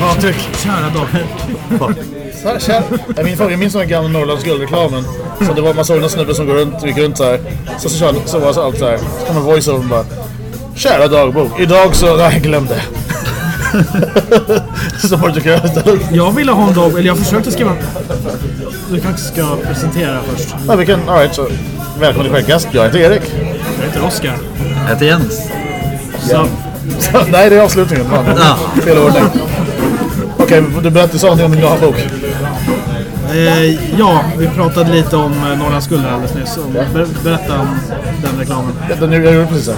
Ja, tryck. Kära här, kär. Jag minns, den gamla Norrlands guldreklamen. Så det var, man såg någon snubbe som går runt, gick runt så här. Så, så, så, så var det allt så här. Så kommer voice-overn bara. Kära dagbok. Idag så... Nej, glöm det. så du tycka istället. Jag ville ha en dag, eller jag försökte skriva... Du kanske ska presentera först. Ja, vi kan... All right, så. Välkommen till Skäggkast. Jag heter Erik. Jag heter Oskar. Jag heter Jens. Så, Så, nej, det är avslutningen. Man. Ja. Fel ordning. Okej, du berättade sa någonting om din nya bok. eh, ja, vi pratade lite om eh, Norrlands guld alldeles nyss. Ber, berätta om den reklamen. Den, jag gjorde precis så.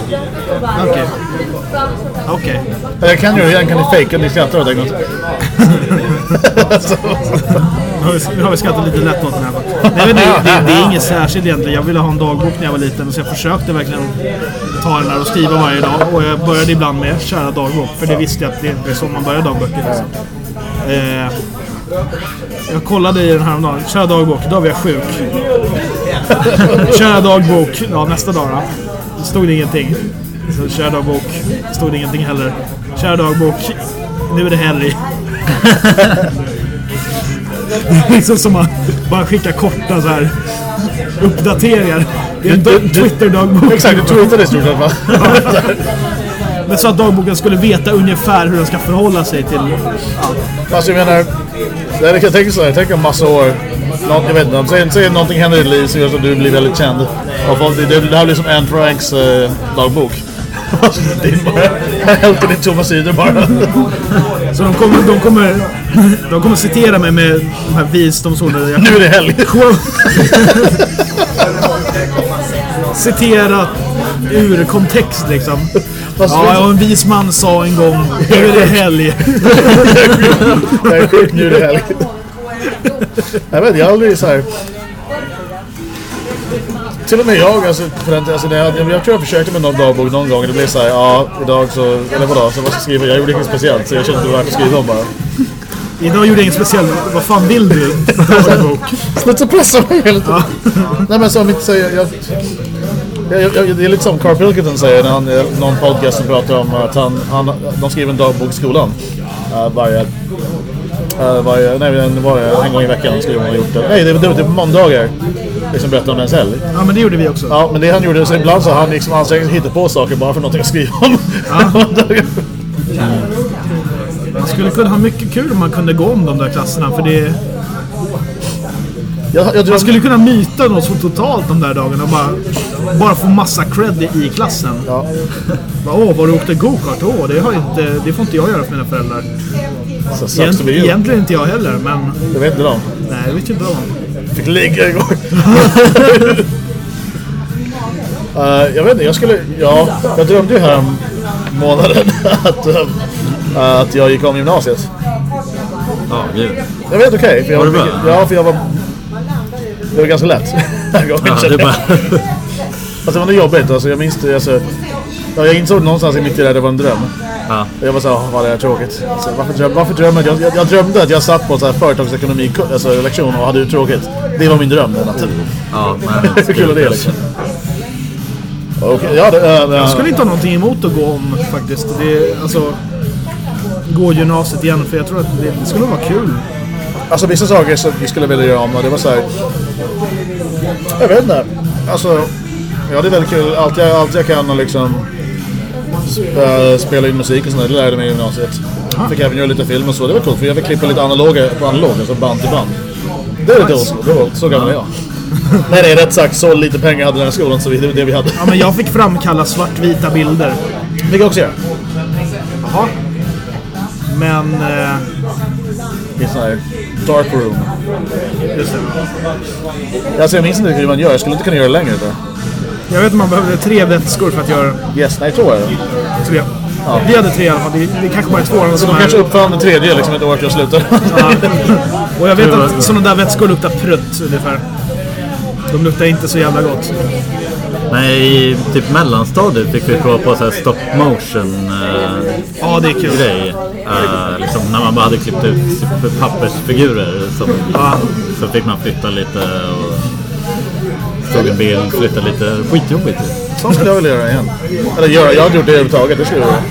Okej. Okej. Jag kan det igen, kan ni fejka? Ni skrattar åt det en gång. Nu har vi- skrattat lite lätt åt den här. Nej, men det, det, det är inget särskilt egentligen. Jag ville ha en dagbok när jag var liten så jag försökte verkligen ta den där och skriva varje dag. Och jag började ibland med kära dagbok. För det visste jag att det är så man börjar dagböcker. Liksom. Eh, jag kollade i den här dagen. Kära dagbok, idag var jag sjuk. kära dagbok, ja nästa dag då. Det stod det ingenting. Så, kära dagbok, stod det ingenting heller. Kära dagbok, nu är det är liksom som att bara skicka korta så här uppdateringar. Det är en Twitter-dagbok. Exakt, du tweetade i stort sett va? Men så att dagboken skulle veta ungefär hur den ska förhålla sig till allt. Fast jag menar, det är, jag tänker så här, tänk om massa år, något, jag vet inte, säg, säg någonting händer i ditt liv som gör så att du blir väldigt känd. Och folk, det, det här blir som Anne Franks eh, dagbok. Hälften i tomma sidor bara. Så de kommer, de kommer, de kommer citera mig med de här visdomsorden. Jag Nu är det helg. citera ur kontext liksom. Fast Ja, och en vis man sa en gång, nu är det helg. Jag är sjuk, nu är det helg. Jag vet jag har aldrig så här. Till och med jag, alltså, för den, alltså det, jag, jag tror jag försökte med någon dagbok någon gång. Det blev så här, ja, idag så, eller vadå, så vad ska jag skriva? Jag gjorde inget speciellt, så jag kände att det var värt att skriva om bara. Idag gjorde jag inget speciellt. Vad fan vill du? Dagbok. Sluta pressa mig hela tiden. Nej men som inte säger, jag, jag, jag, det är lite som Carl Pilkington säger när han, någon podcast som pratar om att han, han, de skriver en dagbok i skolan. Uh, varje, uh, varje, nej, varje, en gång i veckan skriver man gjort det. Nej, det var det, var typ måndagar. Liksom berättar om ens helg. Ja, men det gjorde vi också. Ja, men det han gjorde, så ibland så han liksom ansträngt sig hitta på saker bara för någonting att skriva om. Man skulle kunna ha mycket kul om man kunde gå om de där klasserna. För det, jag, jag, man skulle kunna myta något så totalt de där dagarna och bara, bara få massa cred i klassen. ja. Bara, Åh, var du åkte go-kart? Åh, det, har inte, det får inte jag göra för mina föräldrar. Så Egent, egentligen inte jag heller, men Jag vet inte de. nej, det vet inte de. Fick ligga igår. uh, jag vet inte, jag skulle... Ja, jag drömde ju här om månaden att, uh, att jag gick om gymnasiet. Ja, gud. Jag vet okej, jag Var det fick- bra? Ja, för jag var... Det var ganska lätt. Ja, det bara... Alltså det var jobbigt, alltså jag minns det, alltså... Ja, jag insåg någonstans i mitt i det här, det var en dröm. Ja. Och jag var såhär, vad det är tråkigt. Alltså, varför, dröm, varför drömmer jag? Jag, jag drömde att jag satt på en här företagsekonomi alltså, lektion och hade det tråkigt. Det var min dröm den natten. Ja, men... Hur kul är det liksom? Okej, ja, det, äh, Jag skulle inte ha någonting emot att gå om faktiskt. Det, alltså, gå gymnasiet igen, för jag tror att det, det skulle vara kul. Alltså vissa saker som vi skulle vilja göra om och det var så här. Jag vet inte. Alltså, ja det är väldigt kul. Allt jag, allt jag kan och liksom sp- spela in musik och sånt där, det lärde jag mig i gymnasiet. Fick även göra lite film och så, det var coolt för jag fick klippa lite analoga på analog, alltså band till band. Det är lite old det var så gammal är jag. Nej, nej, rätt sagt, så lite pengar hade den här skolan så det var det vi hade. Ja, men jag fick framkalla svartvita bilder. Det fick jag också göra. Jaha. Men... Eh, I en sån här dark room. just det. Alltså jag minns inte hur man gör, jag skulle inte kunna göra det längre tror jag. Vet att man behövde tre vätskor för att göra Yes, nej, tror jag det. tre. Vi hade tre i alla fall. Det, det kanske bara är två Så som de är... kanske uppfann den tredje liksom ett år efter jag slutade. Ja. Och jag vet att sådana där vätskor luktar prutt ungefär. De luktar inte så jävla gott. Nej, i typ mellanstadiet fick vi prova på så här stop motion eh, Ja, det är kul. grej. Eh, liksom när man bara hade klippt ut pappersfigurer som, Ja. så fick man flytta lite och tog en bild, flytta lite. Skitjobbigt. Sånt skulle jag vilja göra igen. Eller göra, jag har inte gjort det överhuvudtaget. Det skulle jag göra.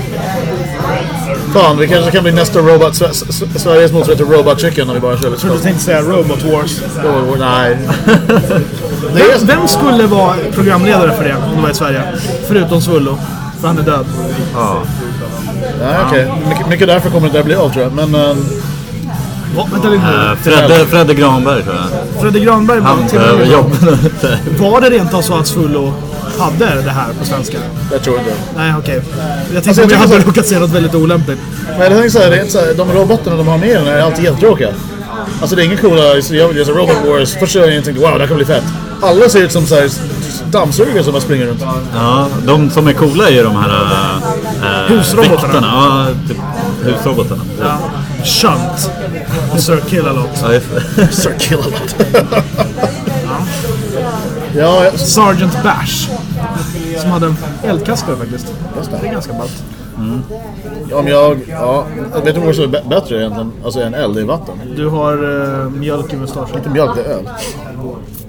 Fan, vi kanske kan bli nästa Robot, Sveriges motsvarighet till Robot Chicken om vi bara kör lite Jag tänkte säga Robot Wars. Oh, nej. Vem, vem skulle vara programledare för det om det var i Sverige? Förutom Svullo. För han är död. Ja. nej, okej. Mycket, mycket därför kommer det där bli av tror jag. Men eh, Vänta lite Eh. Fredde, Fredde Granberg tror jag. Fredrik Granberg var Han till och behöver med... jobb. Var det rent av så att Svullo hade det här på svenska? jag tror inte. Nej, okej. Jag Alltså, tänkte jag om jag hade så- råkat säga något väldigt olämpligt. Men jag tänker såhär, det är inte så här, de robotarna de har med den är alltid jättetråkiga. Alltså det är inga coola, så jag vill göra så Robot Wars. Gången jag tänkte wow, det här kan bli fett. Alla ser ut som såhär dammsugare som bara springer runt. Ja, de som är coola är ju de här äh, Husrobotarna. väktarna. Ja, typ husrobotarna. Ja. Shunt. Och Sir Kill-A-Lot. Sir Kill-A-Lot. ja, jag, Sergeant Bash. Som hade en eldkastare faktiskt. Det. Det är ganska ballt. om jag, ja, vet du vad som är bä- bättre egentligen? Alltså en eld i vatten. Du har uh, mjölk i mustaschen. Inte mjölk, det är öl.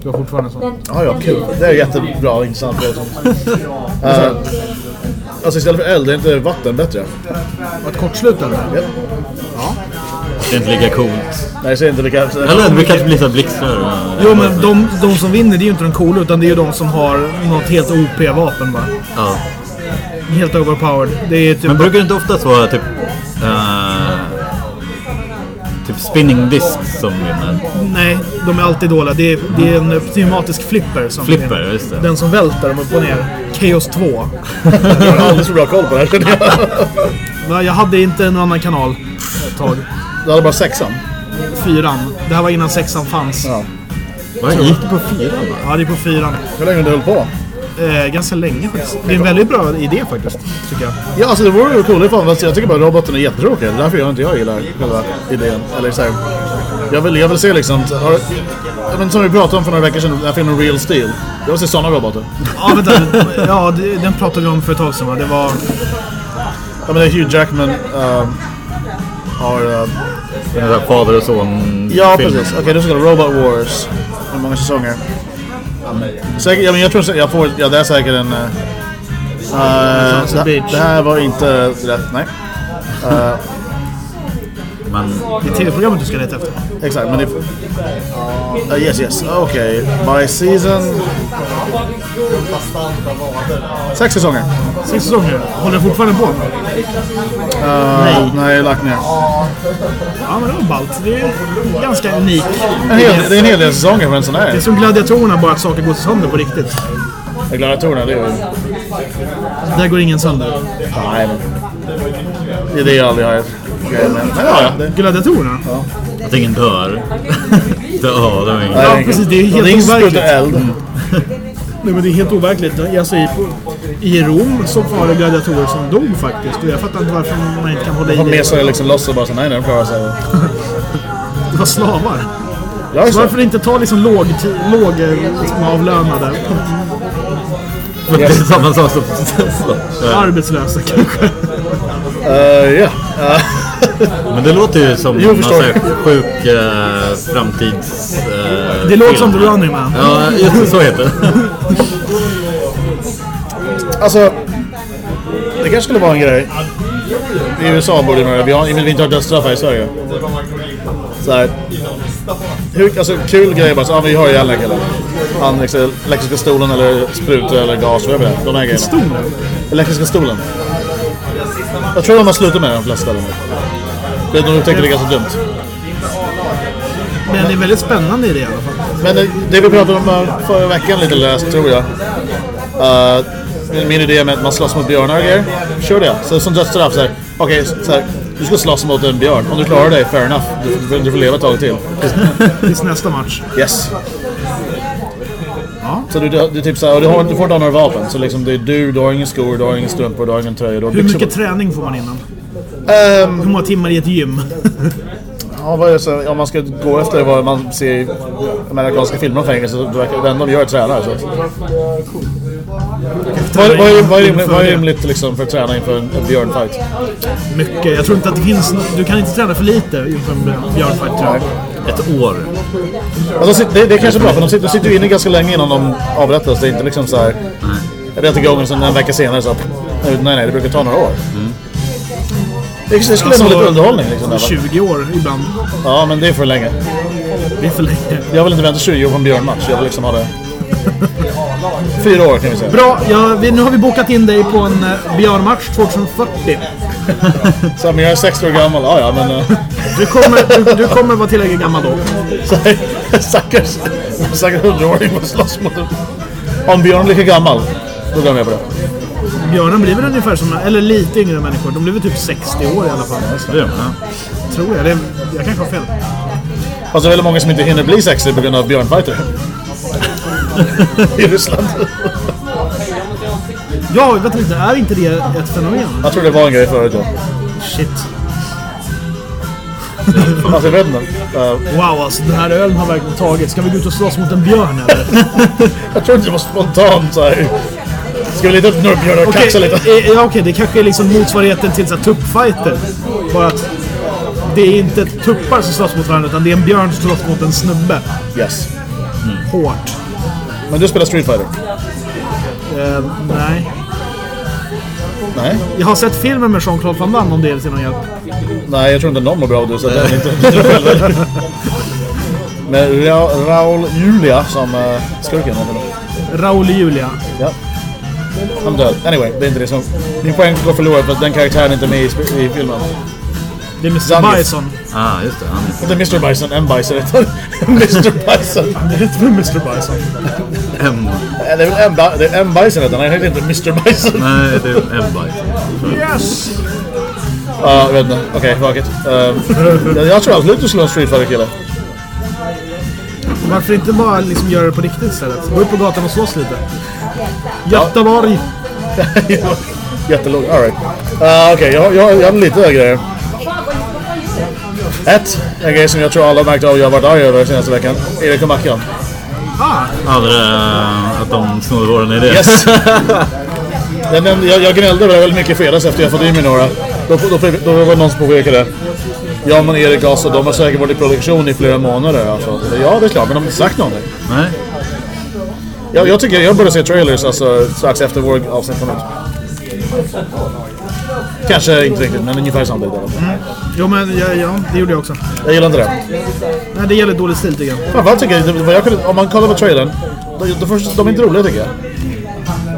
Du har fortfarande så. Ja, ja, kul. Det är jättebra och intressant uh, Alltså istället för eld, är inte vatten bättre? Var ett kortslut eller? Ja. Det är inte lika coolt. Nej, jag säger inte lika... Eller det kanske blir så här blixtar. Jo men de, de som vinner det är ju inte de coola utan det är ju de som har något helt OP-vapen bara. Ja. Helt overpowered. Det är typ... Men brukar det inte oftast vara typ... spinning disk som vinner? Nej, de är alltid dåliga. Det är, det är en pneumatisk flipper som Flipper, vinner. just det. Den som välter dem upp och ner. Chaos 2. Jag har alldeles för bra koll på det här känner jag. Va, Jag hade inte en annan kanal ett tag. Du hade bara sexan. Fyran. Det här var innan sexan fanns. Ja. Vad gick det på fyran va? Ja, det är på fyran. Hur länge har du höll på? Eh, ganska länge faktiskt. Det är en väldigt bra idé faktiskt, tycker jag. Ja, alltså det vore ju coolt ifall, fast jag tycker bara roboten är jättetråkig. Det är därför jag inte jag gillar själva idén. Eller så här, jag, vill, jag vill se liksom... Har, ja, men som vi pratade om för några veckor sedan, den här filmen Real Steel. Jag vill se sådana robotar. Ja, vänta. Ja, det, den pratade vi om för ett tag sedan va? Det var... Ja, men det är Hugh Jackman ehm, har... ehm, Den där fader och son ja, film. precis. Okej, då ska det Robot Wars. Hur många säsonger? Säkert, ja, men jag tror jag får... Ja, det är säkert en... Uh, det, Beach. det här var inte rätt, nej. Eh, Men Det är tv-programmet du ska leta efter. Exakt, men det... Uh, yes, yes. Okej. By season... Sex säsonger. Sex säsonger. Håller den fortfarande på? Uh, nej. Nej, jag har lagt ner. Ja, men det var ballt. Det är ganska unik. En hel, det är en hel del säsonger för en sån Det är här. som gladiatorerna, bara att saker går sönder på riktigt. Gladiatorerna, det är ju... Där går ingen sönder. Nej, men... Det är det jag aldrig har grejer med. Men ja, ja. Det, Gladiatorerna? att ingen dör. ja, det var ingen. Ja, precis. Det är det helt är ingen som overkligt. sprutar eld. Nej, men det är helt overkligt. Alltså, i, I Rom så var det gladiatorer som dog faktiskt. Och jag fattar inte varför man inte kan hålla i De det. mesar liksom loss och bara så nej, nej, de klarar sig. Det var slavar. Ja, Så varför det. inte ta liksom låg, låg liksom, avlönade? Det är samma sak som... Arbetslösa kanske. Uh, ja. Uh, Men det låter ju som Jo, någon sjuk uh, framtids... eh, Det låter film. som The Running Man. Ja, just det, så heter det. alltså... Det kanske skulle vara en grej. I USA borde det vara Vi har vi inte har dödsstraff här i Sverige. Så här. Hur, alltså kul grej bara så, ja, vi har den här killen. Han liksom, elektriska stolen eller sprutor eller gas, vad är det? De här grejerna. Stolen? Elektriska stolen. Jag tror de har slutat med det, de flesta. av dem. Det- De upptäckte det ganska dumt. Men det är väldigt spännande idé i alla fall. Men det, det vi pratade om eh, förra veckan lite läst, tror jag. Uh, min- idé med att man slåss mot björnar och grejer. Kör det. Så som dödsstraff så här. Okej, så här. Du ska slåss mot en björn. Om du klarar dig, fair enough. Du, du får leva ett tag till. Tills nästa match. Yes. Så du, du, du, typ så här, och du, har, du får inte ha några vapen. Så liksom det är du, du har ingen skor, du har ingen strumpor, du har ingen tröja. Du har Hur mycket på- träning får man innan? Ehm, Hur många timmar i ett gym? Ja, vad är det så, om man ska gå efter vad man ser i amerikanska filmer om fängelse, så det enda de gör är tränar. Så. Vad, vad, är, vad, är rimligt, vad är rimligt liksom, för att träna inför en, en björnfight? Mycket. Jag tror inte att det finns... Du kan inte träna för lite inför en björnfight tror jag. Ett år. Alltså, sit- det, det är kanske bra, för de sitter, de sitter ju inne ganska länge innan de avrättas. Det är inte liksom så här... Jag vet inte gången sen en vecka senare så... Nej, nej, det brukar ta några år. Det, det skulle nog vara lite underhållning liksom. Där, va? 20 år ibland. Ja, men det är för länge. Det är för länge. Jag vill inte vänta 20 år på en björnmatch. Jag vill liksom ha det... Fyra år kan vi säga. Bra, ja, vi, nu har vi bokat in dig på en uh, björnmatch 2040. Så, men jag är 60 år gammal. Ja, ja, men... eh, Du kommer, du, du kommer vara tillräckligt gammal då. Stackars... Stackars hundraåring får slåss mot en... Om Björn är lika gammal, då går jag med på det. Björnen blir väl ungefär som, eller lite yngre människor. De blir väl typ 60 år i alla fall. Det gör man. Tror jag. Det, jag kanske har fel. Fast det är väldigt många som inte hinner bli 60 på grund av björnfighter. I Ryssland. Ja, vänta lite. Är inte det ett fenomen? Jag tror det var en grej förut, ja. Shit. Alltså, jag vet inte. Eh, Wow, alltså den här ölen har verkligen tagit. Ska vi gå ut och slåss mot en björn eller? jag tror inte det var spontant så här. Ska vi leta upp några björnar och Okej, kaxa lite? eh, ja, okej, det kanske är liksom motsvarigheten till så här tuppfighter. Bara att det är inte tuppar som slåss mot varandra utan det är en björn som slåss mot en snubbe. Yes. Hårt. Men du spelar Street Fighter? Eh, nej. Nej. Jag har sett filmen med Jean-Claude Van Damme om det är till någon hjälp. Nej, jag tror inte någon mår bra av det, så det är inte. Med Ra Raul Julia som uh, skurken. Raoul Julia. Ja. Han är död. Anyway, det är inte det som... Min poäng går förlorad för att den karaktären är inte med i, i filmen. Det är Mr. Zangief. Bison. Ah, just det. Han Inte Mr Bison, en Bison Mr Bison. Det heter väl Mr. Bison? M. Eh, Det är väl ba- det är en Bison heter han, heter inte Mr Bison. Nej, det är M-bite. Yes! Ja, jag vet inte. Okej, fuck it. Eh, jag, tror absolut du skulle vara en Street Fighter kille. Varför inte bara liksom göra det på riktigt istället? Gå ut på gatan och slåss lite. Göteborg! Jättelåg. Alright. Uh, Okej, jag, jag, jag har lite grejer. Ett, en grej som jag tror alla märkt av jag varit arg över senaste veckan. Erik och Mackan. Ah! Ja, det där att de snodde våran idé. Yes! Den, den, jag, jag gnällde väldigt mycket fredags efter jag fått i mig några. Då, då, då, då var det någon som påpekade. Ja men Erik alltså, de har säkert varit i produktion i flera månader. Alltså. Ja det är klart, men de har inte sagt någonting. Nej. Jag, jag tycker jag började se trailers alltså, strax efter vår avsnitt kom ut. Kanske inte riktigt, men ungefär samtidigt. fall. Jo men ja, ja, det gjorde jag också. Jag gillar inte det. Nej, det gäller dålig stil tycker jag. Framförallt tycker jag, vad jag kunde, om man kollar på trailern, först, de är inte roliga tycker jag.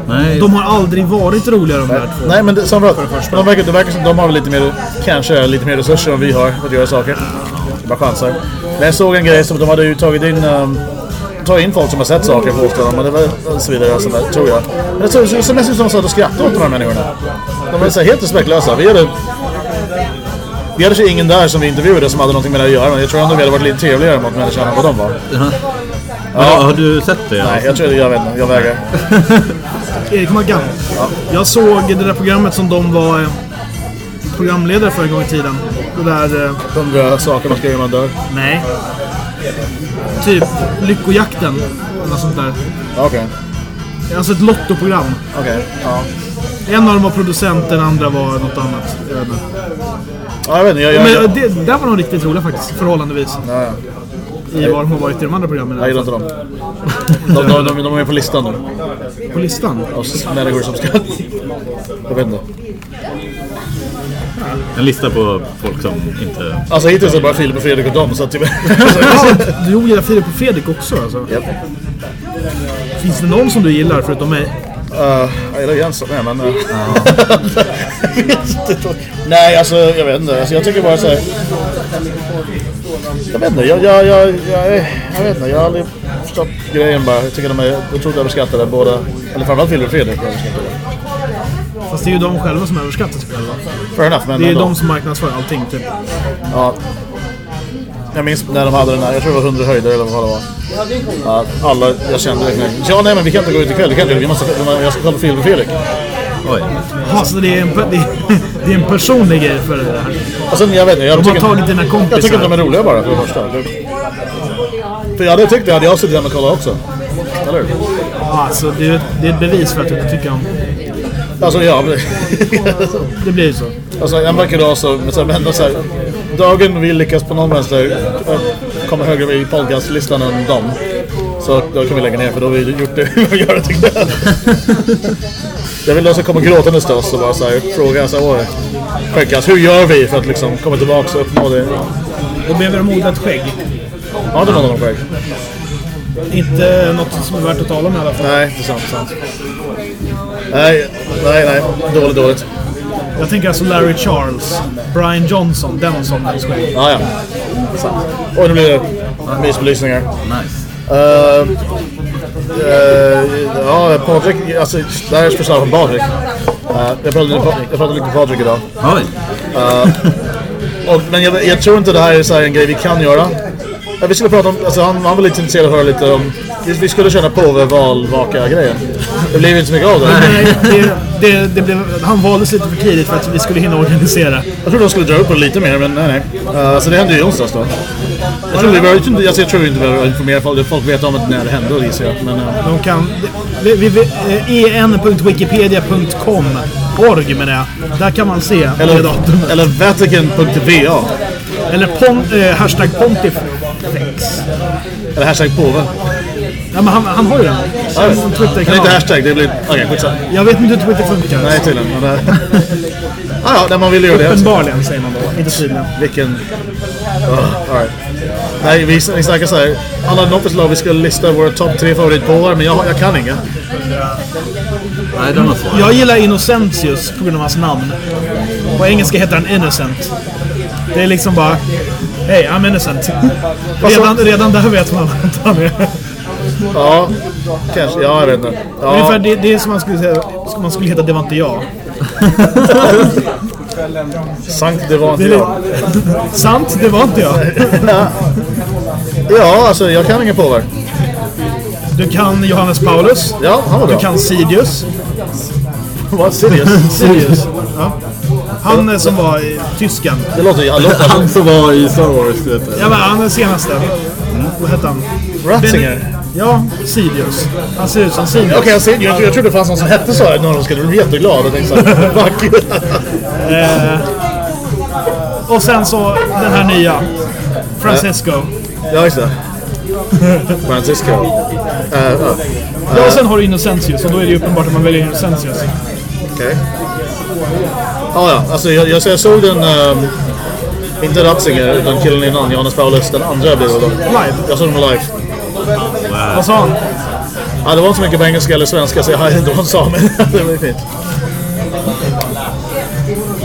Nej. De har aldrig varit roliga de där två. Nej men det, samma för det första. De verkar, det verkar som de har lite mer, kanske lite mer resurser än vi har för att göra saker. Det bara chansar. Men jag såg en grej som de hade ju tagit in, um, tagit in folk som har sett saker påstår de. Och det var så vidare och så där, tror jag. Men jag tror det ser mest ut som de satt och skrattade åt de här människorna. De är så helt respektlösa. Vi hade, vi hade ingen där som vi intervjuade som hade någonting med det att göra. Men jag tror ändå vi hade varit lite trevligare mot människorna än vad de var. Ja. Har du sett det? Nej, jag tror jag vet inte. Jag vägrar. Erik Maggan. Jag såg det där programmet som de var eh, programledare för en gång i tiden. Det där... Eh, Hundra saker man ska göra när man dör. nej. Typ Lyckojakten. Eller något sånt där. Okej. Alltså ett lottoprogram. Okej. Ja. En av dem var producent, den andra var något annat. Jag vet inte. Ja, jag vet inte. Jag, jag, Men jag, det, där var de riktigt roliga faktiskt, förhållandevis. ja, ja. I vad de har varit i de andra programmen. Jag gillar inte dem. De, de, de, de är på listan nu. På listan. Av människor som ska... Jag vet inte. En lista på folk som inte... Alltså hittills är det bara Filip och Fredrik och dem så att typ... Ja, du ogillar Filip och Fredrik också alltså. Japp. Finns det någon som du gillar förutom mig? Uh, jag gillar Jens med men... Uh. Nej alltså jag vet inte. Alltså, jag tycker bara så här. Jag vet inte. Jag, jag, jag, jag, jag vet inte. Jag har aldrig förstått grejen bara. Jag tycker de är otroligt överskattade båda. Eller framförallt Filip och Fredrik är överskattade. Fast det är ju de själva som överskattar sig själva. Fair enough men Det är ju ändå. de som marknadsför allting typ. Ja. Jag minns när de hade den här, jag tror det var 100 höjder eller vad det var. Ja, alla, jag kände verkligen. Ja nej men vi kan inte gå ut ikväll, vi kan inte, vi måste, jag ska kolla film med Fredrik. Oj. Ja, så det är, en, det, är, Det är en personlig grej för det här. Och sen, jag vet inte, jag De har tagit dina kompisar. jag tycker inte de är roliga bara för det första. Det- För jag hade tyckt det hade jag suttit hemma och kollat också. Eller hur? Ja, alltså, det, är, det är ett bevis för att du inte tycker om... Alltså ja, men, Det blir så. alltså en vacker dag så, men så, men så här, dagen vi lyckas på någon vänster komma högre i podcastlistan än dem. Så då kan vi lägga ner för då har vi gjort det vi vill göra tycker jag. Jag vill också komma gråtandes till oss och bara så här, fråga så här, "Åh, skäggkast, hur gör vi för att liksom komma tillbaka och uppnå det? Då behöver de odla ett skägg. Har du någon skägg? Inte något som är värt att tala om i alla fall. Nej, det är sant. sant. Nej, nej, nej. Dåligt, dåligt. Jag tänker alltså Larry Charles, Brian Johnson, den sortens skägg. Ja, ja. Sant. Oj, nu blir det mysbelysningar. Nice. Uh, uh, ja, Patrik, alltså det här är förslag från Patrik. Uh, jag, pratade, lite- jag pratade lite med Patrik idag. Oj. Och, men jag, jag tror inte det här är så här en grej vi kan göra. Ja, vi skulle prata om, alltså han, han var lite intresserad av att höra lite om, vi, vi skulle köra på valvaka-grejen. Det blev inte så mycket av det. Nej, det, det, det blev, han valdes lite för tidigt för att vi skulle hinna organisera. Jag trodde de skulle dra upp det lite mer, men nej, nej. Uh, så det hände ju i onsdags då. Jag tror, vi inte- jag tror inte vi behöver informera folk. Folk vet om att när det hände, gissar jag. Men, uh, De kan... Vi, vi, vi, eh, en.wikipedia.com org menar jag. Där kan man se det eller, datumet. eller Vatican.va. Eller pon, eh, hashtag pontifex. Eller hashtag påve. Ja, men han, han har ju den. Ja, jag vet. Som Men inte hashtag, det blir... Okej, skitsamma. Jag vet inte hur Twitter funkar. Nej, tydligen. Men, uh, ah, ja, när man vill göra det. Uppenbarligen säger man då. Inte tydligen. Vilken... Uh, all right. Nej, vi, vi snackar så här. Något förslag vi skulle lista våra topp tre favoritpåvar, men jag, jag kan inga. Jag gillar Innocentius på grund av hans namn. På engelska heter han Innocent. Det är liksom bara... Hej, I'm innocent. Redan, redan där vet man att han är... Ja, kanske. Ja, jag vet inte. Ja, Ungefär det, det är som man skulle säga... Man skulle heta Det var inte jag. Sankt, det var inte Det jag. Sant, det var inte jag. Ja, alltså jag kan ingen påvar. Du kan Johannes Paulus. Ja, han var Du bra. kan Sidius. What? Serious? Sidius. Ja. Han som var i tysken. Det låter... Låter Han som var i Star Wars, vet du. Ja, men han är senaste. Vad hette han? Ratzinger? Ja, Sidius. Han ser ut som Sidius. Okej, jag, ser- jag, jag trodde det fanns någon som hette så här. Någon skulle bli jätteglad och tänkte såhär, fuck. Och sen så den här nya. Francisco. ja, just det. Francisco. Uh, uh, Ja, och sen har du Innocentius och då är det ju uppenbart att man väljer Innocentius. Okej. Ja, ja. Alltså jag, jag, så jag såg den... ehm, inte Ratzinger, utan killen innan, Johannes Paulus. Den andra blev det då. Live. Jag såg den live. Vad sa han? Ja, det var inte så mycket på engelska eller svenska så jag hörde inte vad han sa, men det var ju fint.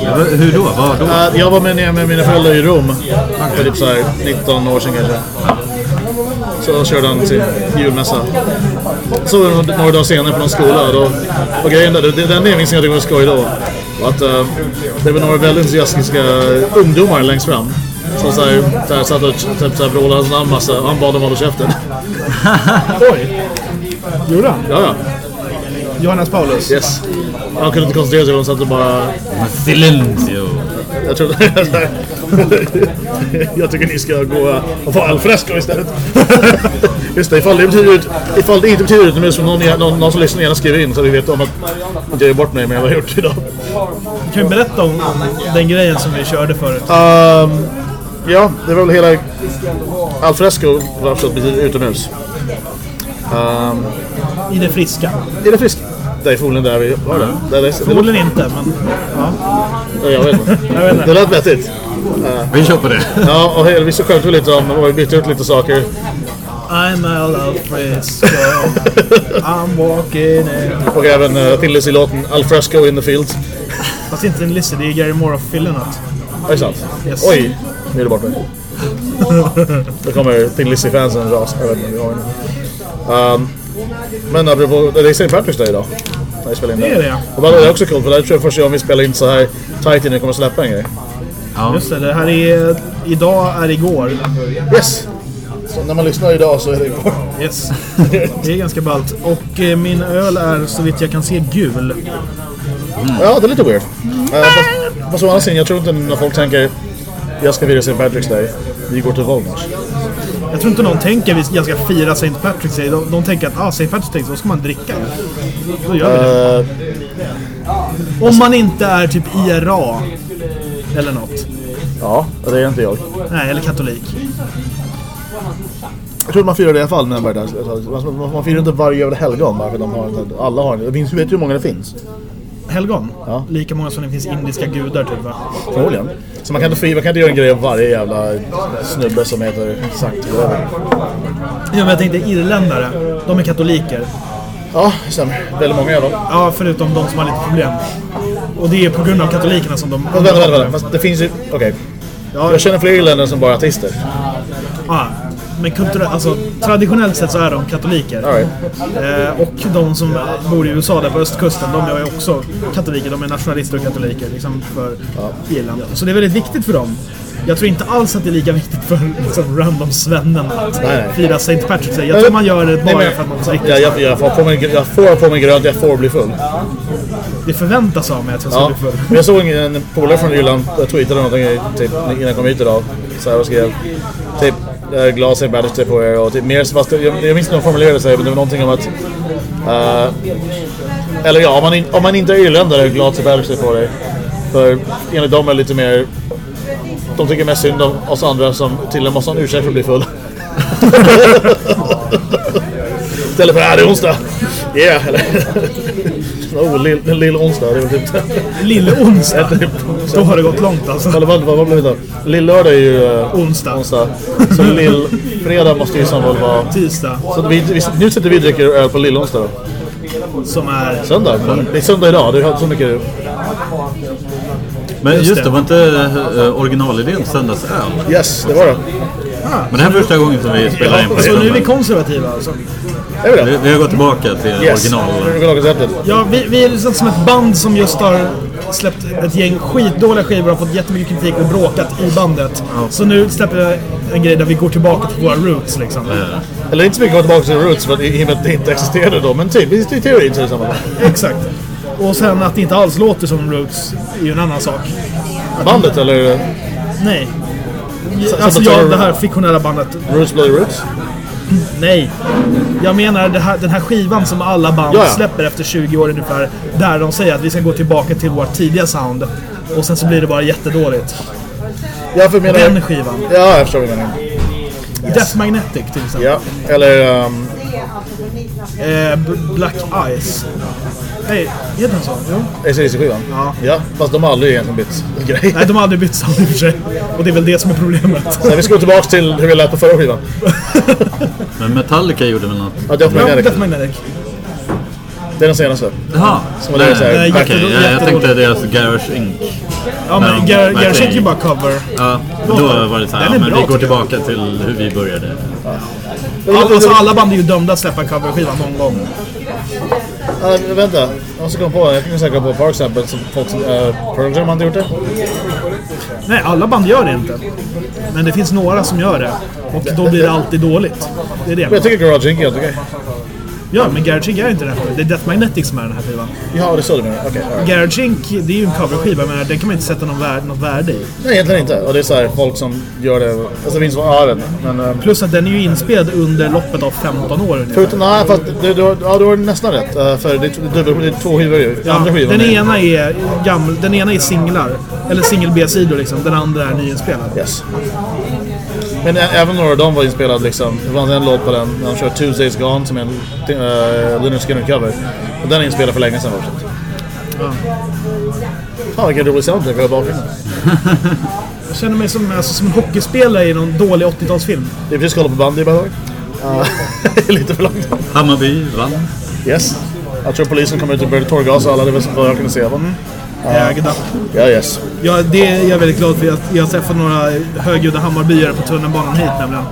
Ja, Hur då? Var då? Jag var med, med mina föräldrar i Rom för typ så här 19 år sedan kanske. Så körde han sin julmässa. Så några dagar senare på någon skola. Då, och grejen där, det, den minns jag tyckte var skoj då. Att, eh, det var några väldigt entusiastiska ungdomar längst fram. Som så här, så här, satt och typ, så här, vrålade hans namn massa. Han bad dem hålla käften. Oj. Gjorde han? Ja, ja. Johannes Paulus? Yes. Han kunde inte koncentrera sig. De satt och bara... Silencio. Jag trodde... jag tycker ni ska gå och få alfresco istället. Just det, ifall det, betyder, ifall det inte betyder utomhus som någon, någon, någon som lyssnar gärna skriver in så vi vet om att att jag gör bort mig med vad jag har gjort idag. Kan vi berätta om, den grejen som vi körde förut? Ehm, ja, det var väl hela... Alfresco jag förstått betyder utomhus. Um, I det friska. är det friskt? Det är förmodligen där vi har det. Där det, det, Förmodligen inte, men... Ja. jag vet inte. Jag vet inte. Det lät vettigt. Vi kör på det. Ja, och vi så skämtade vi lite om och vi bytte ut lite saker. I'm out of frisco. I'm walking in. Och även uh, till i låten Alfresco in the Fields. Fast inte en Lizzie, det är Gary Moore of Fillenat. Är det sant? Yes. Oj! Nu är det borta. Då kommer Thin Lizzy-fansen ras. Jag vet inte, jag har ingen. Um, men apropå, det är St. Patrick's Day idag. När vi spelar in Det är det. Och det är också coolt för det tror jag första gången vi spelar in så här tight innan vi kommer att släppa en grej. Ja. Just det, det här är... Idag är igår. Yes! Så när man lyssnar idag så är det igår. Yes. Det är ganska ballt. Och eh, min öl är så vitt jag kan se gul. Ja, det är lite weird. Uh, fast Fast å andra sidan, jag tror inte när folk tänker jag ska fira St. Patrick's Day, vi går till Volmars. Jag tror inte någon tänker att jag ska fira St. Patrick's Day. De, de tänker att ah, St. Patrick's Day, då ska man dricka. Då gör vi det. Uh, Om man inte är typ IRA. Eller något. ja, det är inte jag. Nej, eller katolik. Jag tror man firar det i alla fall när man börjar alltså, man, firar inte varje jävla helgon bara för de har Alla har det. Det finns, vet du hur många det finns? Helgon? Ja. Lika många som det finns indiska gudar typ va? Förmodligen. Så man kan inte, man kan inte göra en grej av varje jävla snubbe som heter Sankt whatever. Ja, men jag tänkte irländare. De är katoliker. Ja, det stämmer. Väldigt många av dem. Ja, förutom de som har lite problem. Och det är på grund av katolikerna som de... Vänta, vänta, vänta. Fast det finns ju... Okej. Ja, Jag känner fler irländare som bara är ateister. ja. Men kulturellt, alltså traditionellt sett så är de katoliker. Right. Eh, och de som bor i USA där på östkusten, de är också katoliker. De är nationalister och katoliker liksom för Irland. Så det är väldigt viktigt för dem. Jag tror inte alls att det är lika viktigt för liksom, random svennen att Nej, fira St. Patrick's Day. Jag tror man gör det bara Nej, men- för att man dricka. Ja, jag, jag, får på mig, jag får på mig grönt, jag får bli full. Det förväntas av mig att jag ska Ja. bli full. Jag såg en polare från Irland, jag tweetade någonting typ, innan jag kom hit idag. Så här och skrev typ Patrick's Day på er och typ mer, fast jag, jag minns inte hur de formulerade sig men det var någonting om att eh, eller ja, om man, in, om man inte är irländare, glad. Patrick's Day på dig. För enligt dem är lite mer de tycker mest synd om oss andra som till och en ursäkt för att bli full. Istället för att det är onsdag. Yeah. Oh, lill, lill onsdag. Det är väl typ... Lille-onsdag. Då har det gått långt alltså. Eller vad, vad, vad blev det då? Lill-lördag är ju uh, Onsdag. onsdag. Så lill-fredag måste ju som väl vara... Tisdag. Så vi, vi, nu sitter vi och dricker öl på lill-onsdag då. Som är... Söndag. Men det är söndag idag. Du har så mycket... Men Just just, det. det, var inte uh, originalidén söndagsöl? Yes, det var det. Men det här är första gången som vi spelar in på Så nu är vi det. konservativa alltså. Vi Vi, det? har gått tillbaka till Yes. original. Originalkonceptet. Ja, vi, vi är liksom som ett band som just har släppt ett gäng skitdåliga skivor och fått jättemycket kritik och bråkat i bandet. Så nu släpper vi en grej där vi går tillbaka till våra roots liksom. Eller inte så mycket gå tillbaka till Roots för att, i och med att det inte existerade då. Men typ, i teorin så är det samma. Exakt. Och sen att det inte alls låter som roots är ju en annan sak. Bandet eller Nej. Så- Alltså så- ja, det här fiktionella bandet. Roots Bloody Roots? Nej. Jag menar här, den här skivan som alla band Ja, ja. släpper efter 20 år ungefär. Där de säger att vi ska gå tillbaka till vårt tidiga sound. Och sen så blir det bara jättedåligt. Ja, för menar... Den skivan. Ja, jag förstår vad du menar. Death Magnetic till exempel. Ja, eller... Um, Eh, Black Eyes. Nej, heter den så? Jo. ACDC-skivan? Ja. Ja, fast de har aldrig egentligen bytt grej. Nej, de har aldrig bytt sound i och för sig. Och det är väl det som är problemet. Så vi ska gå tillbaka till hur vi lät på förra skivan. Men Metallica gjorde väl något? Ja, Death Ja, Magnetic. Death Magnetic. Det är den senaste. Jaha. Som var det så här- Nej, Okej, jag jättedåligt. tänkte deras Garage Inc. Ja, men Men- Gar- men- Garage är ju bara cover. Ja, men då var det så här, Den är ja, men bra, vi går tycker jag. tillbaka till hur vi började. All, alltså, alla band är ju dömda att släppa en coverskiva någon gång. Ja, vänta, jag måste komma på. Jag kan säkert komma på för exempel som folk som... Uh, Pearl Jam har inte gjort det. Nej, alla band gör det inte. Men det finns några som gör det. Och då blir det alltid dåligt. Det är Men jag det. tycker Garage Inc är helt okej. Ja, men Garage Inc är inte den här. Det är Death Magnetic som är den här skivan. Ja, det är så du menar. Okej. alright. Garage det är ju en coverskiva, men den kan man inte sätta någon värde, något värde i. Nej, egentligen inte. Och det är så här, folk som gör det... Alltså det finns... Vet inte. Men... Um, Plus att den är ju inspelad under loppet av 15 år ungefär. förutom... Nej, fast du, du, har- ja, du har nästan rätt. Uh, för det är, dubbel, det är två skivor ju. Ja, Andra skivan den är- ena är gammal, den ena är singlar. Eller singel B-sidor liksom. Den andra är nyinspelad. Yes. Men även några av dem var inspelade liksom. Det fanns en låt på den, de kör Tuesdays Gone som är en uh, Lynyrd Skynyrd cover. Och den är inspelad för länge sedan också. Ja. Fan vilken rolig soundtrack vi har bakgrunden. Jag känner mig som, alltså, som en hockeyspelare i någon dålig 80-talsfilm. Vi precis kollat på bandy by the way. Uh, Lite för långt. Hammarby vann. Yes. Jag tror polisen kommer ut och började tårgasa alla, det var vad jag kunde se. Va? Ägda. Ja, yes. Ja, det är jag väldigt glad för. Jag, träffat några högljudda Hammarbyare på tunnelbanan hit nämligen.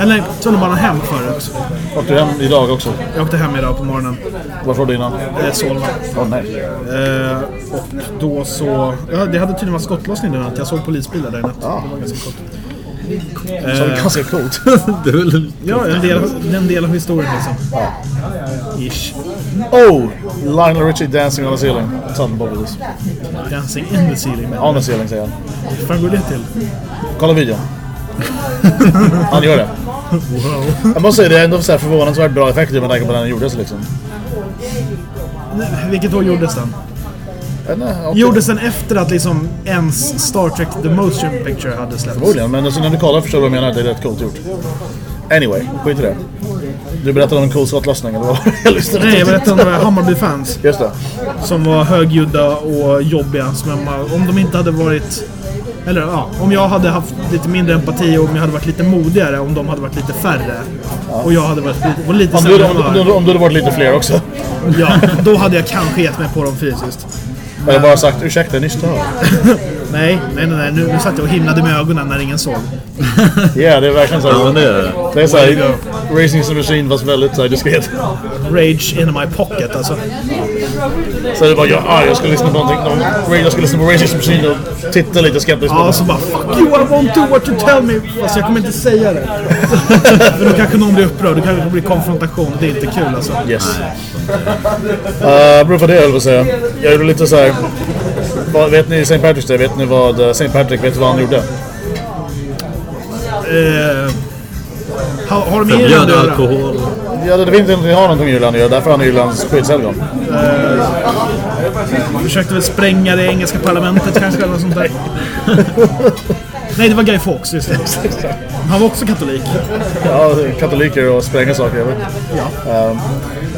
Eller tunnelbanan hem förut. Åkte du hem idag också? Jag åkte hem idag på morgonen. Varför var du innan? Eh, Solna. Åh nej. Eh, och då så... Ja, det hade tydligen varit skottlossning natten. Jag såg polisbilar där i natt. Det var ganska coolt. Som är ganska coolt. Det är väl... Ja, en del, en del av historien liksom. Ish. oh! Lionel Richie dancing on the ceiling. Son Bobbys. Dancing in the ceiling. Men. On the ceiling säger han. Hur fan går det till? Kolla videon. Han gör det. Jag måste säga det är ändå så här förvånansvärt bra effekter med tanke på när den gjordes liksom. Vilket år gjordes den? Ja, okej. Gjordes den efter att liksom ens Star Trek The Motion Picture hade släppts? Förmodligen, men alltså, när du kollar förstår du vad jag menar. Det är rätt coolt gjort. Anyway, skit i det. Du berättade om en cool skottlossning eller vad? jag lyssnade Nej, jag berättade om några Hammarby-fans Just det. som var högljudda och jobbiga. Som om, de inte hade varit... Eller ja, om jag hade haft lite mindre empati och om jag hade varit lite modigare, om de hade varit lite färre. Och jag hade varit lite, på lite Om du, om, om, om du hade varit lite fler också. Ja, då hade jag kanske gett mig på dem fysiskt. Jag har bara sagt ursäkta, ni stör. Nej, nej, nej. nej. Nu, nu satt jag och himlade med ögonen när ingen såg. Ja, det är verkligen så. Ja, men det är det. Det är såhär, Racing som Machine fast väldigt såhär diskret. Rage in my pocket alltså. Så det var jag, ah, jag skulle lyssna på någonting, någon, jag skulle lyssna på Racing som Machine och titta lite skeptiskt på Ja, det. så bara Fuck you, I won't do what you tell me! Fast jag kommer inte säga det. För då kanske någon blir upprörd, då kanske det blir konfrontation. Det är inte kul alltså. Yes. Uh, Beror på det jag höll på att säga. Jag gjorde lite såhär... Vad, vet ni St. Patrick's Day? Vet ni vad eh, St. Patrick, vet vad han gjorde? Eh, har, har de Förbjöd Irland att göra? alkohol. Ja, det finns inte, har någonting med Irland att göra. Därför är han Irlands skyddshelgon. Försökte väl spränga det engelska parlamentet kanske eller något sånt där. Nej, det var Guy Fawkes, just det. Han var också katolik. Ja, katoliker och spränga saker. Jag vet. Ehm,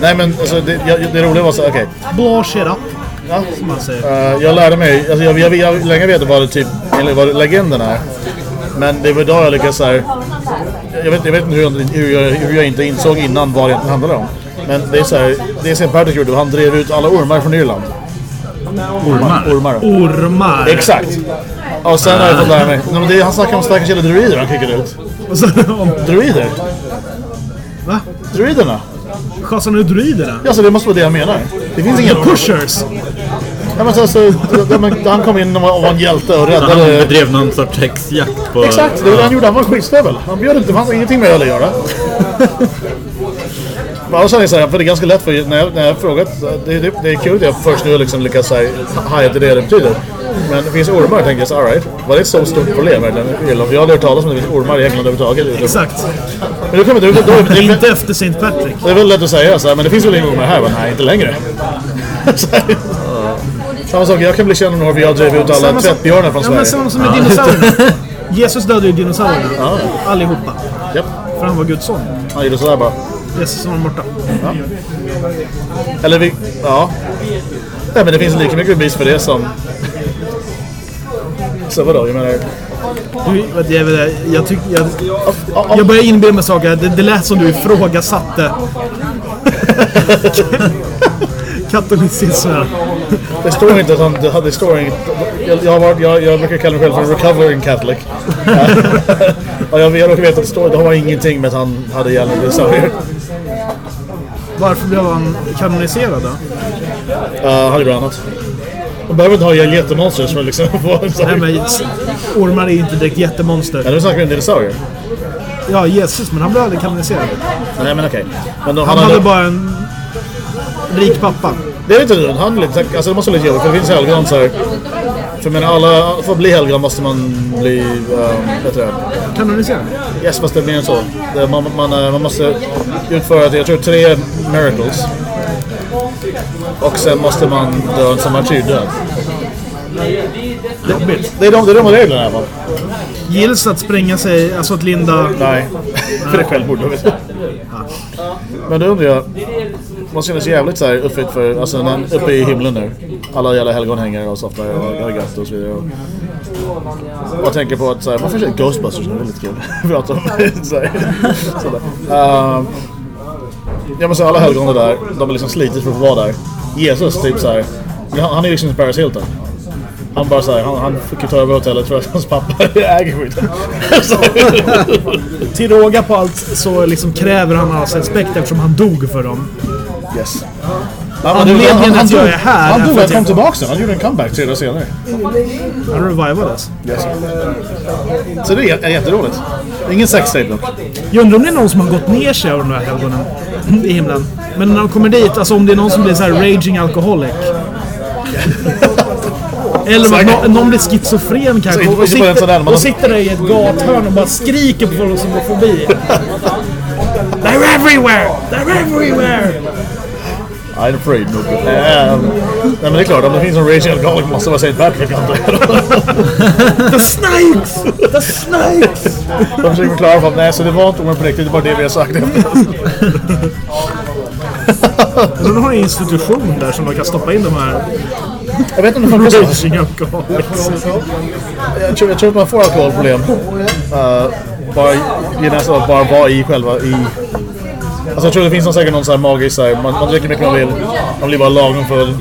nej men alltså, det, jag, det roliga var så, okej. Blow shit up, Ja. som man säger. Eh, jag lärde mig, alltså jag, jag, jag, länge vet vad det typ, eller vad legenden är. Men det var idag jag lyckades såhär, jag vet, jag vet inte hur jag, hur, jag, hur jag inte insåg innan vad det handlade om. Men det är såhär, det St. Patrick gjorde, han drev ut alla ormar från Irland. Ormar. Ormar. Ormar. Exakt. Och sen har jag fått lära mig, nej, men det, han snackar om stackars jävla druider han kickade ut. Druider? va? Druiderna? Schasade nu druiderna? Ja, så det måste vara det jag menar. Det finns ingen... Pushers! Ja, men så, så, ja, men han kom in och var en hjälte och Han räddade... bedrev någon sorts häxjakt på... Exakt, det var det han gjorde. Han var en skitstövel. Han bjöd inte, det fanns ingenting med att göra. Men annars är det så här, för det är ganska lätt för när jag, när jag frågat, det, det, det är kul att jag först nu liksom lyckas haja till det det betyder. Men det finns ormar, tänker jag så alright. Var det ett så stort problem verkligen jag har aldrig hört talas om att det finns ormar i England överhuvudtaget. Exakt. Men då kommer det, då, då, det, är, Inte efter St. Patrick. det är väl lätt att säga så här, men det finns väl inga ormar här? Men nej, inte längre. Samma sak, jag kan bli känd för jag drev ut alla tvättbjörnar från Ja, men Sverige. samma som med dinosaurierna. Jesus dödade ju dinosaurierna. Allihopa. Japp, För han var Guds son. han gjorde sådär bara. Jesus var borta. Eller vi... Ja. Nej men det finns lika mycket bevis för det som... Så vadå? Jag menar... Du, väl det. Jag, tyck, jag, Ja, ja, jag börjar inbilla mig saker. Det, det lät som du ifrågasatte katolicismen. Det står inte han... Det, står inte... Jag, jag, varit, jag, jag brukar kalla mig själv för recovering catholic. Ja, jag, jag råkar veta att det står... Det har ingenting med att han hade en dinosaurier. Varför blev han kanoniserad då? Uh, han gjorde annat. Man behöver inte ha jättemonster som liksom får en sån... Nej, men ormar är ju inte direkt jättemonster. Ja, nu snackar vi om dinosaurier. Ja, Jesus, men han blev aldrig kanoniserad. Nej men okej. Men då, Han hade bara en rik pappa. Det är inte dumt. Han lite, alltså det måste vara lite jobbigt för det finns helgon så här. För jag menar alla, för att bli helgon måste man bli, um, vad heter det? Kanoniserad? Yes, fast det är mer än så. Det, man, man, eh, man måste utföra, jag tror tre miracles. Och sen måste man dö en martyrdöd. Jobbigt. Det är de, det är de reglerna i alla fall. Gills att spränga sig, alltså att linda... Nej, för det är självmord. du. Men då undrar jag, man känner sig jävligt så här uppfylld för, alltså när, uppe i himlen nu. Alla jävla helgon hänger och softar och har gött och så vidare. Och, och jag tänker på att så här, varför är Ghostbusters nu? Det är lite kul att prata om. så här, sådär. Uh, ja men så alla helgon där, de är liksom slitit för att vara där. Jesus typ så här, han han är liksom Paris Hilton. Han bara såhär, han, han fick ju ta över hotellet för att hans pappa äger skiten. Till råga på allt så liksom kräver han alls respekt eftersom han dog för dem. Yes. Men Anledningen han- han att jag är här Han dog att kom tillbaka sen. Han gjorde en comeback tre dagar senare. Han revivades. Yes. Så det är, jätteroligt. Ingen sextape dock. Jag undrar om det är någon som har gått ner sig av de här helgonen i himlen. Men när de kommer dit, alltså om det är någon som blir så här raging alcoholic. Eller om Säkert. nå- någon blir schizofren kanske och, där, sitter, och sitter där i ett gathörn och bara skriker på folk som går förbi. They're everywhere! They're everywhere! I'm afraid no. Um, nej men det är klart, om det finns en raging alcoholic måste vara St. Patrick antar jag. The snakes! The snakes! De försöker förklara för att nej så det var inte omöjligt på riktigt, det var det vi har sagt. De har en institution där som de kan stoppa in de här Jag vet inte om det funkar så. Jag tror, jag tror att man får alkoholproblem. Uh, bara, i nästan att bara vara i själva i... Alltså jag tror det finns någon, säkert någon sån här magisk så här, man, man dricker mycket man vill. Man blir bara lagom full.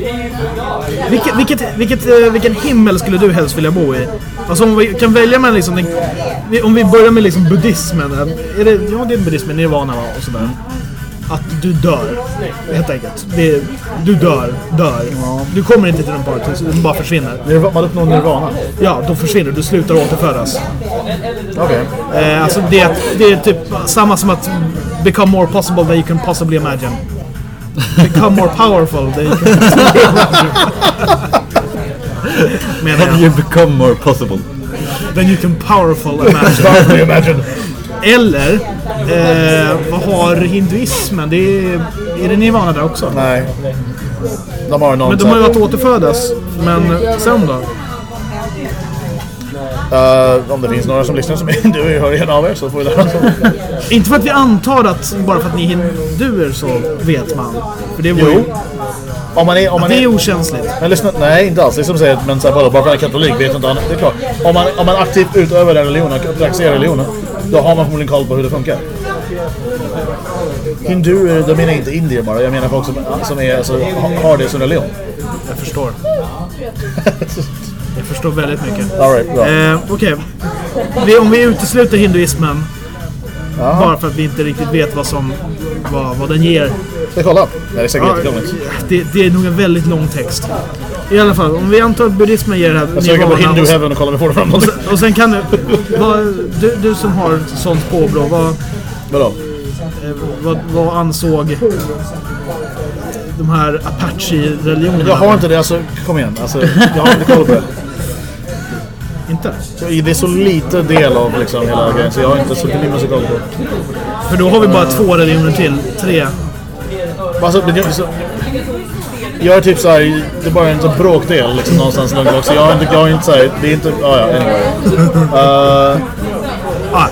Vilket, vilket, vilket, eh, vilken himmel skulle du helst vilja bo i? Alltså om vi kan välja mellan liksom den, Om vi börjar med liksom buddhismen. eh, Är det, ja, det är buddhismen, nirvana va? Och sådär. Att du dör. Helt enkelt. Det, du dör, dör. Du kommer inte till den partyhuset, du bara försvinner. Man uppnår nirvana. Ja, då försvinner du. Slutar återfödas. Okej. Eh, alltså det, det är typ samma som att become more possible than you can possibly imagine. Become more powerful than you can possibly imagine. Menar jag. You become more possible. Than you can powerful imagine. Imagine? Eller, eh, vad har hinduismen? Det är, är det nirvana där också? Nej. De har någon Men de har ju varit återfödas. Men sen då? Uh, om det finns några som lyssnar som är du hör en av er så får vi lära oss. Inte för att vi antar att bara för att ni är hinduer så vet man. För det vore ju... Jo. Om man är... Om man Det är är okänsligt. men lyssna, nej, inte alls. Det är som säger, men så här, bara, bara för att man är katolik vet inte annat. Det är klart. Om man, om man aktivt utövar den religionen och praktiserar religionen, då har man förmodligen koll på hur det funkar. Hinduer, då menar jag inte indier bara. Jag menar folk som, som är, alltså, ha- har det som religion. Jag förstår. Jag förstår väldigt mycket. All right, bra. Eh, Okej. Vi- Om vi utesluter hinduismen bara för att vi inte riktigt vet vad, som, vad, vad den ger. Ska vi kolla? Nej, det är säkert Ja, det, det är nog en väldigt lång text. I alla fall, om vi antar att buddhismen ger det här Jag söker på Hindu och- Heaven och kollar om vi får fram och, något. sen, och sen kan du, vad, du... Du som har sånt påbrå, vad, Vadå? eh, vad, vad ansåg de här Apache-religionerna? Jag har inte det, alltså kom igen. Alltså, jag har inte koll på det. Inte? Så Det är så lite del av liksom hela grejen så jag har inte så mycket koll på. För då har vi bara två religioner till. Tre. Alltså, jag, är typ såhär, det är bara en sån bråkdel liksom någonstans långt bak. Så jag har inte, jag har inte såhär, det är inte, ah, ja, anyway. Uh, Ah.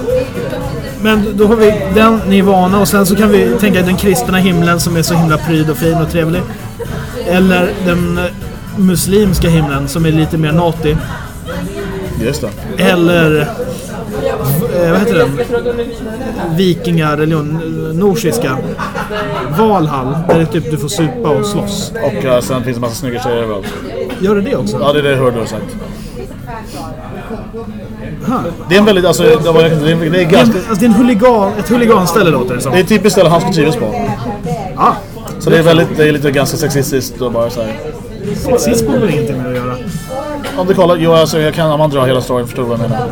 Men då har vi den nirvana och sen så kan vi tänka den kristna himlen som är så himla pryd och fin och trevlig. Eller den eh, muslimska himlen som är lite mer naughty. Just det. Eller eh, vad heter den? Vikingareligion, eh, norsiska. Valhall, där det är typ du får supa och slåss. Och uh, sen finns det massa snygga tjejer överallt. Gör det det också? Ja, det är det jag hörde du sagt. Ha. Det är en väldigt, alltså, det, var, det, är, det är ganska... alltså, det är en huligan, ett huliganställe låter det som. Det är typiskt ställe han ska trivas på. Ah, Så det är väldigt, det är lite ganska sexistiskt och bara såhär. sexism har väl ingenting med att göra. Om du kollar, jo alltså jag kan, om man drar hela storyn förstår vad jag menar.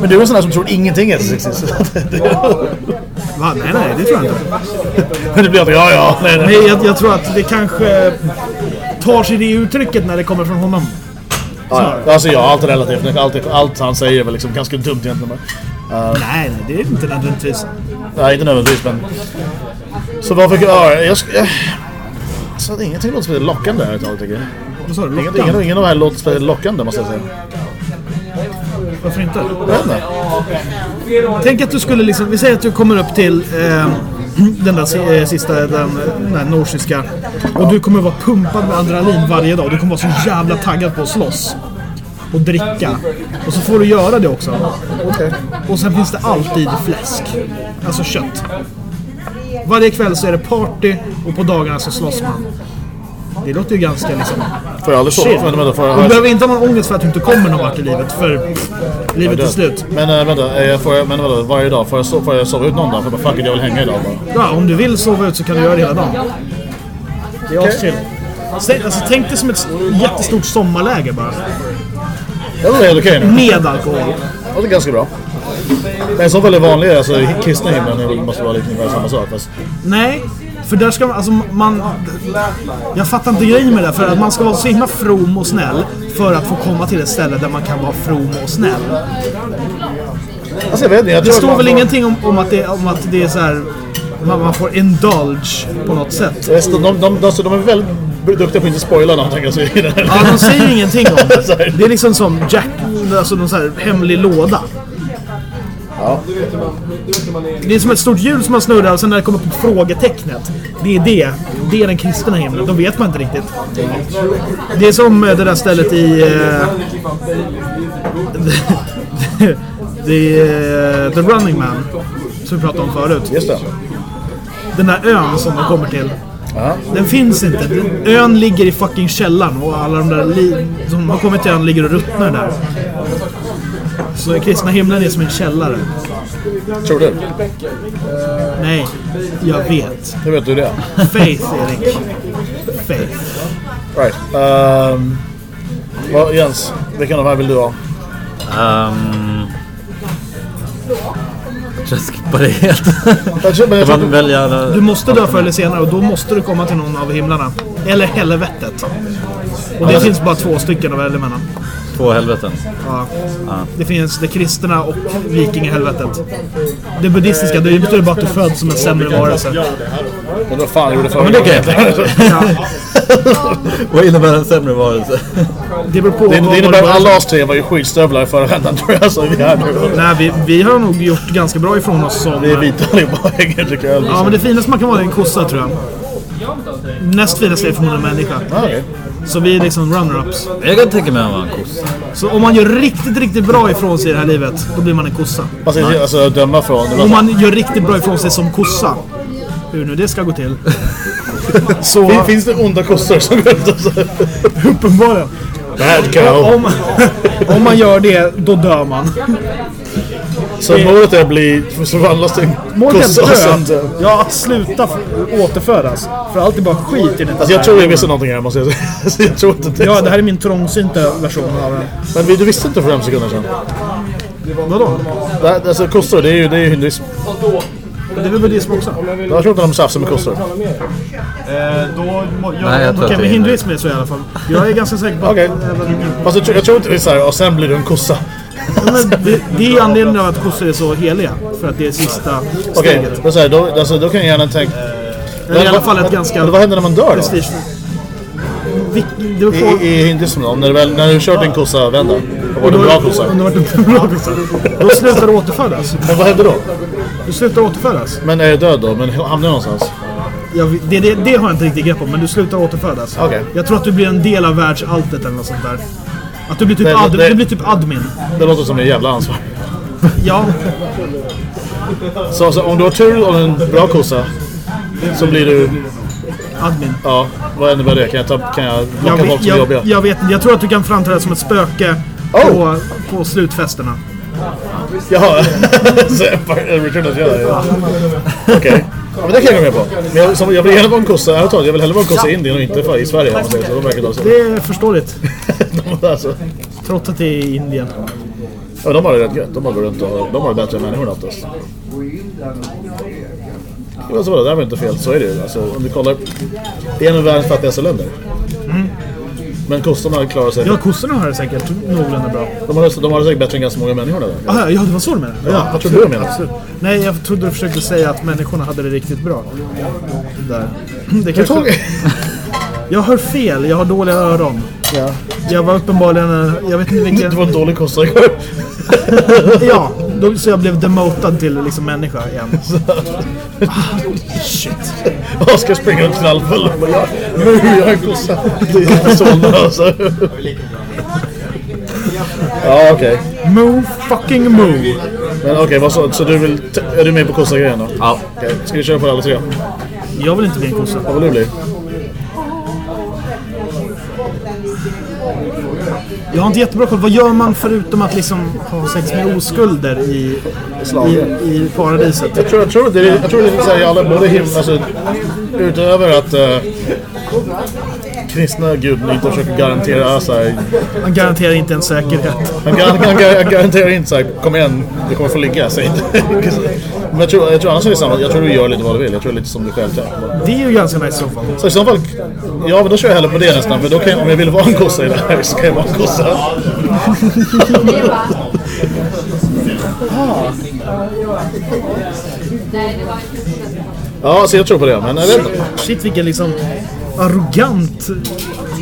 Men du är en sån där som tror ingenting är sexistiskt. Va? Nej, nej, det tror jag inte. Men det blir alltid ja, ja, nej, nej. Men jag, jag tror att det kanske tar sig det uttrycket när det kommer från honom. Ja, ja. Alltså ja, allt är relativt. Allt, allt han säger är väl liksom ganska dumt egentligen. Nej, nej, det är inte nödvändigtvis. Nej, inte nödvändigtvis men... Så varför... Ja, jag ska... jag- Alltså det är ingenting låter speciellt lockande här ett tag tycker jag. Vad sa du? Ingen, ingen, ingen av de här låter speciellt lockande måste jag säga. Varför inte? Jag vet inte. Tänk att du skulle liksom, vi säger att du kommer upp till eh, den där eh, sista, den, den där norsiska. Och du kommer vara pumpad med adrenalin varje dag. Du kommer vara så jävla taggad på att slåss. Och dricka. Och så får du göra det också. Och sen finns det alltid fläsk. Alltså kött. Varje kväll så är det party och på dagarna så slåss man. Det låter ju ganska liksom... Får jag aldrig sova? Men, vänta, får jag Du behöver inte ha någon ångest för att du inte kommer någon vart i livet, för pff, livet är slut. Men äh, vänta, eh, får jag, men vadå, varje dag? Får jag, so får jag sova ut någon dag? För bara fuck it, jag vill hänga idag bara. Ja, om du vill sova ut så kan du göra det hela dagen. Det är Okej. aschill. Tänk- Alltså, tänk dig som ett jättestort sommarläger bara. Det var helt okej nu. Med alkohol. Det är ganska bra. Men så väldigt vanligt, alltså i kristna himlen är måste vara lite ungefär samma sak. Fast Nej, för där ska man, alltså man... Jag fattar inte grejen med det, för att man ska vara så himla from och snäll för att få komma till ett ställe där man kan vara from och snäll. Alltså jag vet inte, jag Det står väl får- ingenting om, om, att det, om att det är så här... Man, man får indulge på något sätt. De, de, de, de, de är väldigt duktiga på att inte spoila någonting. Alltså, i. Ja, de säger ingenting om det. Det är liksom som Jack, alltså någon så här hemlig låda. Ja. Det är som ett stort hjul som man snurrar och sen när det kommer på frågetecknet. Det är det. Det är den kristna himlen. Då vet man inte riktigt. Det är som eh, det där stället i... eh, är eh, The Running Man. Som vi pratade om förut. Just det. Den där ön som de kommer till. Ja. Den finns inte. Den- Ön ligger i fucking källaren och alla de där li- som har kommit till ön ligger och ruttnar där. Så kristna himlen är som en källare. Tror du? Nej, jag vet. Hur vet du det? Faith, Erik. Faith. Right. Um, vad, Jens, vilken av de här vill du ha? Um, jag skippar det helt. Jag Kan välja... Du måste dö förr eller senare och då måste du komma till någon av himlarna. Eller helvetet. Och det finns bara två stycken att välja mellan. Två helveten. Ja. Det finns det kristna och vikingahelvetet. Det buddhistiska, det betyder bara att du föds som en sämre varelse. men vad fan gjorde förra Men det kan jag Ja, Vad innebär en sämre varelse? det beror på Det, det innebär att alla oss tre var ju skitstövlar i förra vändan tror jag. Så vi är nu. Nej, vi, vi har nog gjort ganska bra ifrån oss som... Vi är vita allihopa hänger jag. Ja, men det finaste man kan vara är en kossa tror jag. Näst finaste är förmodligen en människa. Ah, okej. Så vi är liksom runner-ups. Jag kan tänka mig att vara en kossa. Så om man gör riktigt, riktigt bra ifrån sig i det här livet, då blir man en kossa. Det är alltså döma från... Om man gör riktigt bra ifrån sig som kossa, hur nu det ska gå till. Så Fin- Finns det onda kossor som går ut och så... uppenbarligen. Bad cow. Om, om man gör det, då dör man. Så målet är att bli... Förvandlas till en kossa och att sen... dö. Ja, att sluta återfödas. För allt är bara skit i den Alltså jag tror jag visste någonting här måste jag säga. Så jag tror inte det. Ja, det här är min trångsynta version av den. Men du visste inte för fem sekunder sedan. Vadå? Det här, alltså kossor, det är ju, det är ju hinduism. Det är väl buddhism också? Jag tror inte de tjafsar med kossor. då, må- jag, Nej, jag tror det men är hinduism är så i alla fall. Jag är ganska säker på att... Okej. Fast jag, tror- jag tror inte det är såhär, och sen blir du en kossa. Det, det är anledningen av att kossor är så heliga. För att det är sista Okej, steget. då, så här, då, alltså, då kan jag gärna tänka... Det är i alla fall ett ganska... Vad händer när man dör då? I, i hinduism då? När du, väl, när du kört en kossa vända? Och var det en bra kossa? Om det var en bra kossa. Då slutar du återfödas. Men vad händer då? Du slutar återfödas. Men är jag död då? Men hamnar jag någonstans? Jag, det, det, det har jag inte riktigt grepp om, men du slutar återfödas. Okej. Jag tror att du blir en del av världsalltet eller något sånt där. Att du blir typ, Det- ad, det- du blir typ admin. Det låter som en jävla ansvar. Ja, Så, så om du har tur och en bra kossa så blir du... admin. Ja, vad innebär det? Kan jag, ta, kan jag Jag, locka folk vet- som är jag, jobbiga? jag vet inte. Jag tror att du kan framträda som ett spöke Oh! på, på slutfesterna. Jaha, så Return of the Jedi. ja. Okej. Ja, men det kan jag gå med på. Men jag, som, jag vill gärna vara en kossa, ärligt talat, jag vill hellre vara en kossa i Indien och inte för, i Sverige. om man säger Så de verkar då så. Det är förståeligt. De, alltså, Trots att det är i Indien. ja, de har det rätt gött. De har runt och de har det bättre än människorna oftast. Ja, alltså, det där var inte fel, så är det ju. Alltså, om du kollar, det är en av världens fattigaste länder. Men kossorna klarar sig. Ja, kossorna har det säkert någorlunda bra. De har, de har det säkert bättre än ganska många människor där. Ah, ja, det var så du menade? Ja, vad tror du jag menar? absolut. Nej, jag trodde du försökte säga att människorna hade det riktigt bra. Där. Det Jag kanske... tog... Jag hör fel, jag har dåliga öron. Ja. Jag var uppenbarligen, en- jag vet inte Det vilken... var en dålig kossa igår. Ja, då, så jag blev demotad till liksom människa igen. Ah, shit. Oskar springer runt knallfull nu är jag en kossa. Det är Solna alltså. Ja okej. Move fucking move. Men okej, vad så, så du vill, är du med på kossa-grejen då? Ja. Okej, ska vi köra på alla tre? Jag vill inte bli en kossa. Vad vill du bli? Jag har inte jättebra koll. Vad gör man förutom att liksom ha sex med oskulder i, i, i paradiset? Jag tror, jag tror det är, jag tror det här, i alla, både him, alltså, utöver att uh, kristna guden inte försöker garantera så här, Man garanterar inte en säkerhet. han, gar, han, gar, han garanterar inte så här, kom igen, du kommer få ligga, säg inte. Men jag tror, jag tror annars är det samma, jag tror du gör lite vad du vill, jag tror det är lite som du själv gör. Det är ju ganska nice i så fall. Så i så fall, ja men då kör jag hellre på det nästan, för då kan jag, om jag vill vara en kossa i det här så kan jag vara en kossa. Ja, så jag tror på det, men jag vet inte. Shit vilken liksom arrogant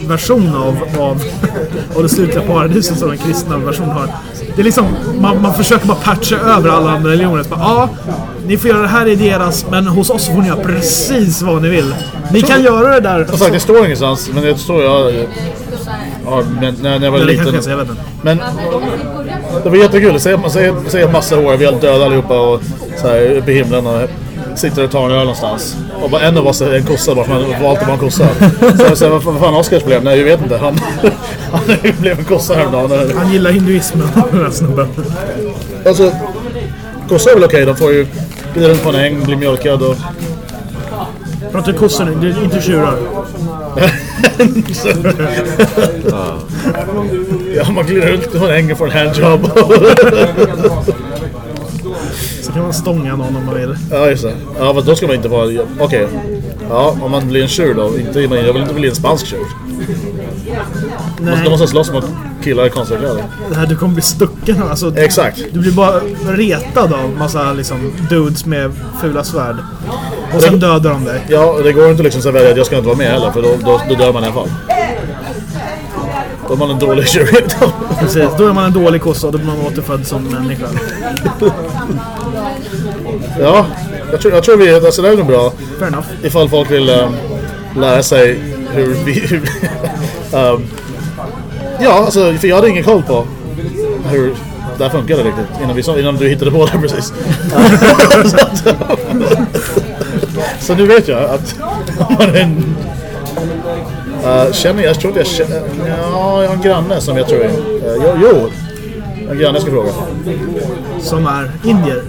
version av, av, av det slutliga paradiset som den kristna versionen har. Det är liksom, man, man försöker bara patcha över alla andra religioner. Ja, ni får göra det här i deras, men hos oss får ni göra precis vad ni vill. Ni kan göra det där. Som sagt, det står ingenstans, men det står jag... Ja, men när, när jag var liten... kanske jag vet inte. Men det var jättekul. Säg, säg, säg en massa år, vi är helt döda allihopa och så här, uppe i himlen och sitter och tar en öl någonstans. Och bara en av oss är en kossa bara man valt att vara en kossa. Så jag säger, vad fan vad fan Oscars blev? Nej, jag vet inte. Han, han blev en kossa häromdagen. Han gillar hinduismen, den här snubben. Alltså, kossor är väl okej. De får ju glida runt på en äng, bli mjölkad och... Pratar kossor nu, det är inte tjurar. Ja, man glider runt på en äng och får en handjob. Så kan man stånga någon om man vill. Ja, just det. Ja, men då ska man inte vara... Okej. Ja, om man blir en tjur då. Inte, jag vill inte bli en spansk tjur. Nej, De måste slåss mot killar i konstiga kläder. det här, du kommer bli stucken. Alltså, Exakt. Du blir bara retad av massa liksom, dudes med fula svärd. Och sen dödar de dig. Ja, det går inte liksom så att välja att jag ska inte vara med heller, för då, då, då dör man i alla fall. Då är man en dålig tjur. Precis, då är man en dålig kossa och då blir man återfödd som människa. ja, jag tror, jag tror vi... Alltså det är nog bra. Fair enough. Ifall folk vill um, lära sig hur vi... Hur, um, ja, alltså, för jag hade ingen koll på hur det här funkade riktigt. Innan, vi, innan du hittade på det precis. så, nu vet jag att om man är en... Uh, känner, jag tror inte jag känner... Ja, jag har en granne som jag tror är... Uh, jo, jo, en granne ska fråga. Som är indier.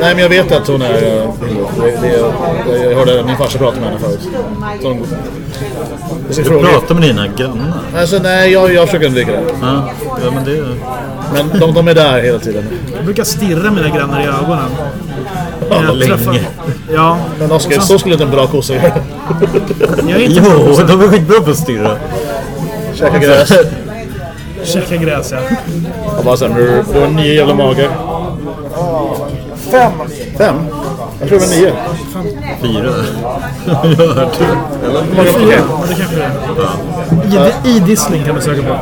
Nej, men jag vet att hon är... Det, det, jag hörde min farsa prata med henne förut. Så hon, jag ska Du pratar med dina grannar. Alltså nej, jag, jag försöker undvika det. Ja, ja men det... Men de, de är där hela tiden. Jag brukar stirra mina grannar i ögonen. Ja, jag länge. träffar- Ja. Men Oskar, sen- så skulle inte en bra kossa göra. Jag är inte Jo, de är skitbra på att stirra. Käka gräs. Käka gräs, ja. Och bara såhär, du, du har nio jävla magar. Fem. Fem? Jag tror det var nio. Fyra. jag har hört det. Eller? Fyra, ja, det kanske är. I- Idissling kan du söka på.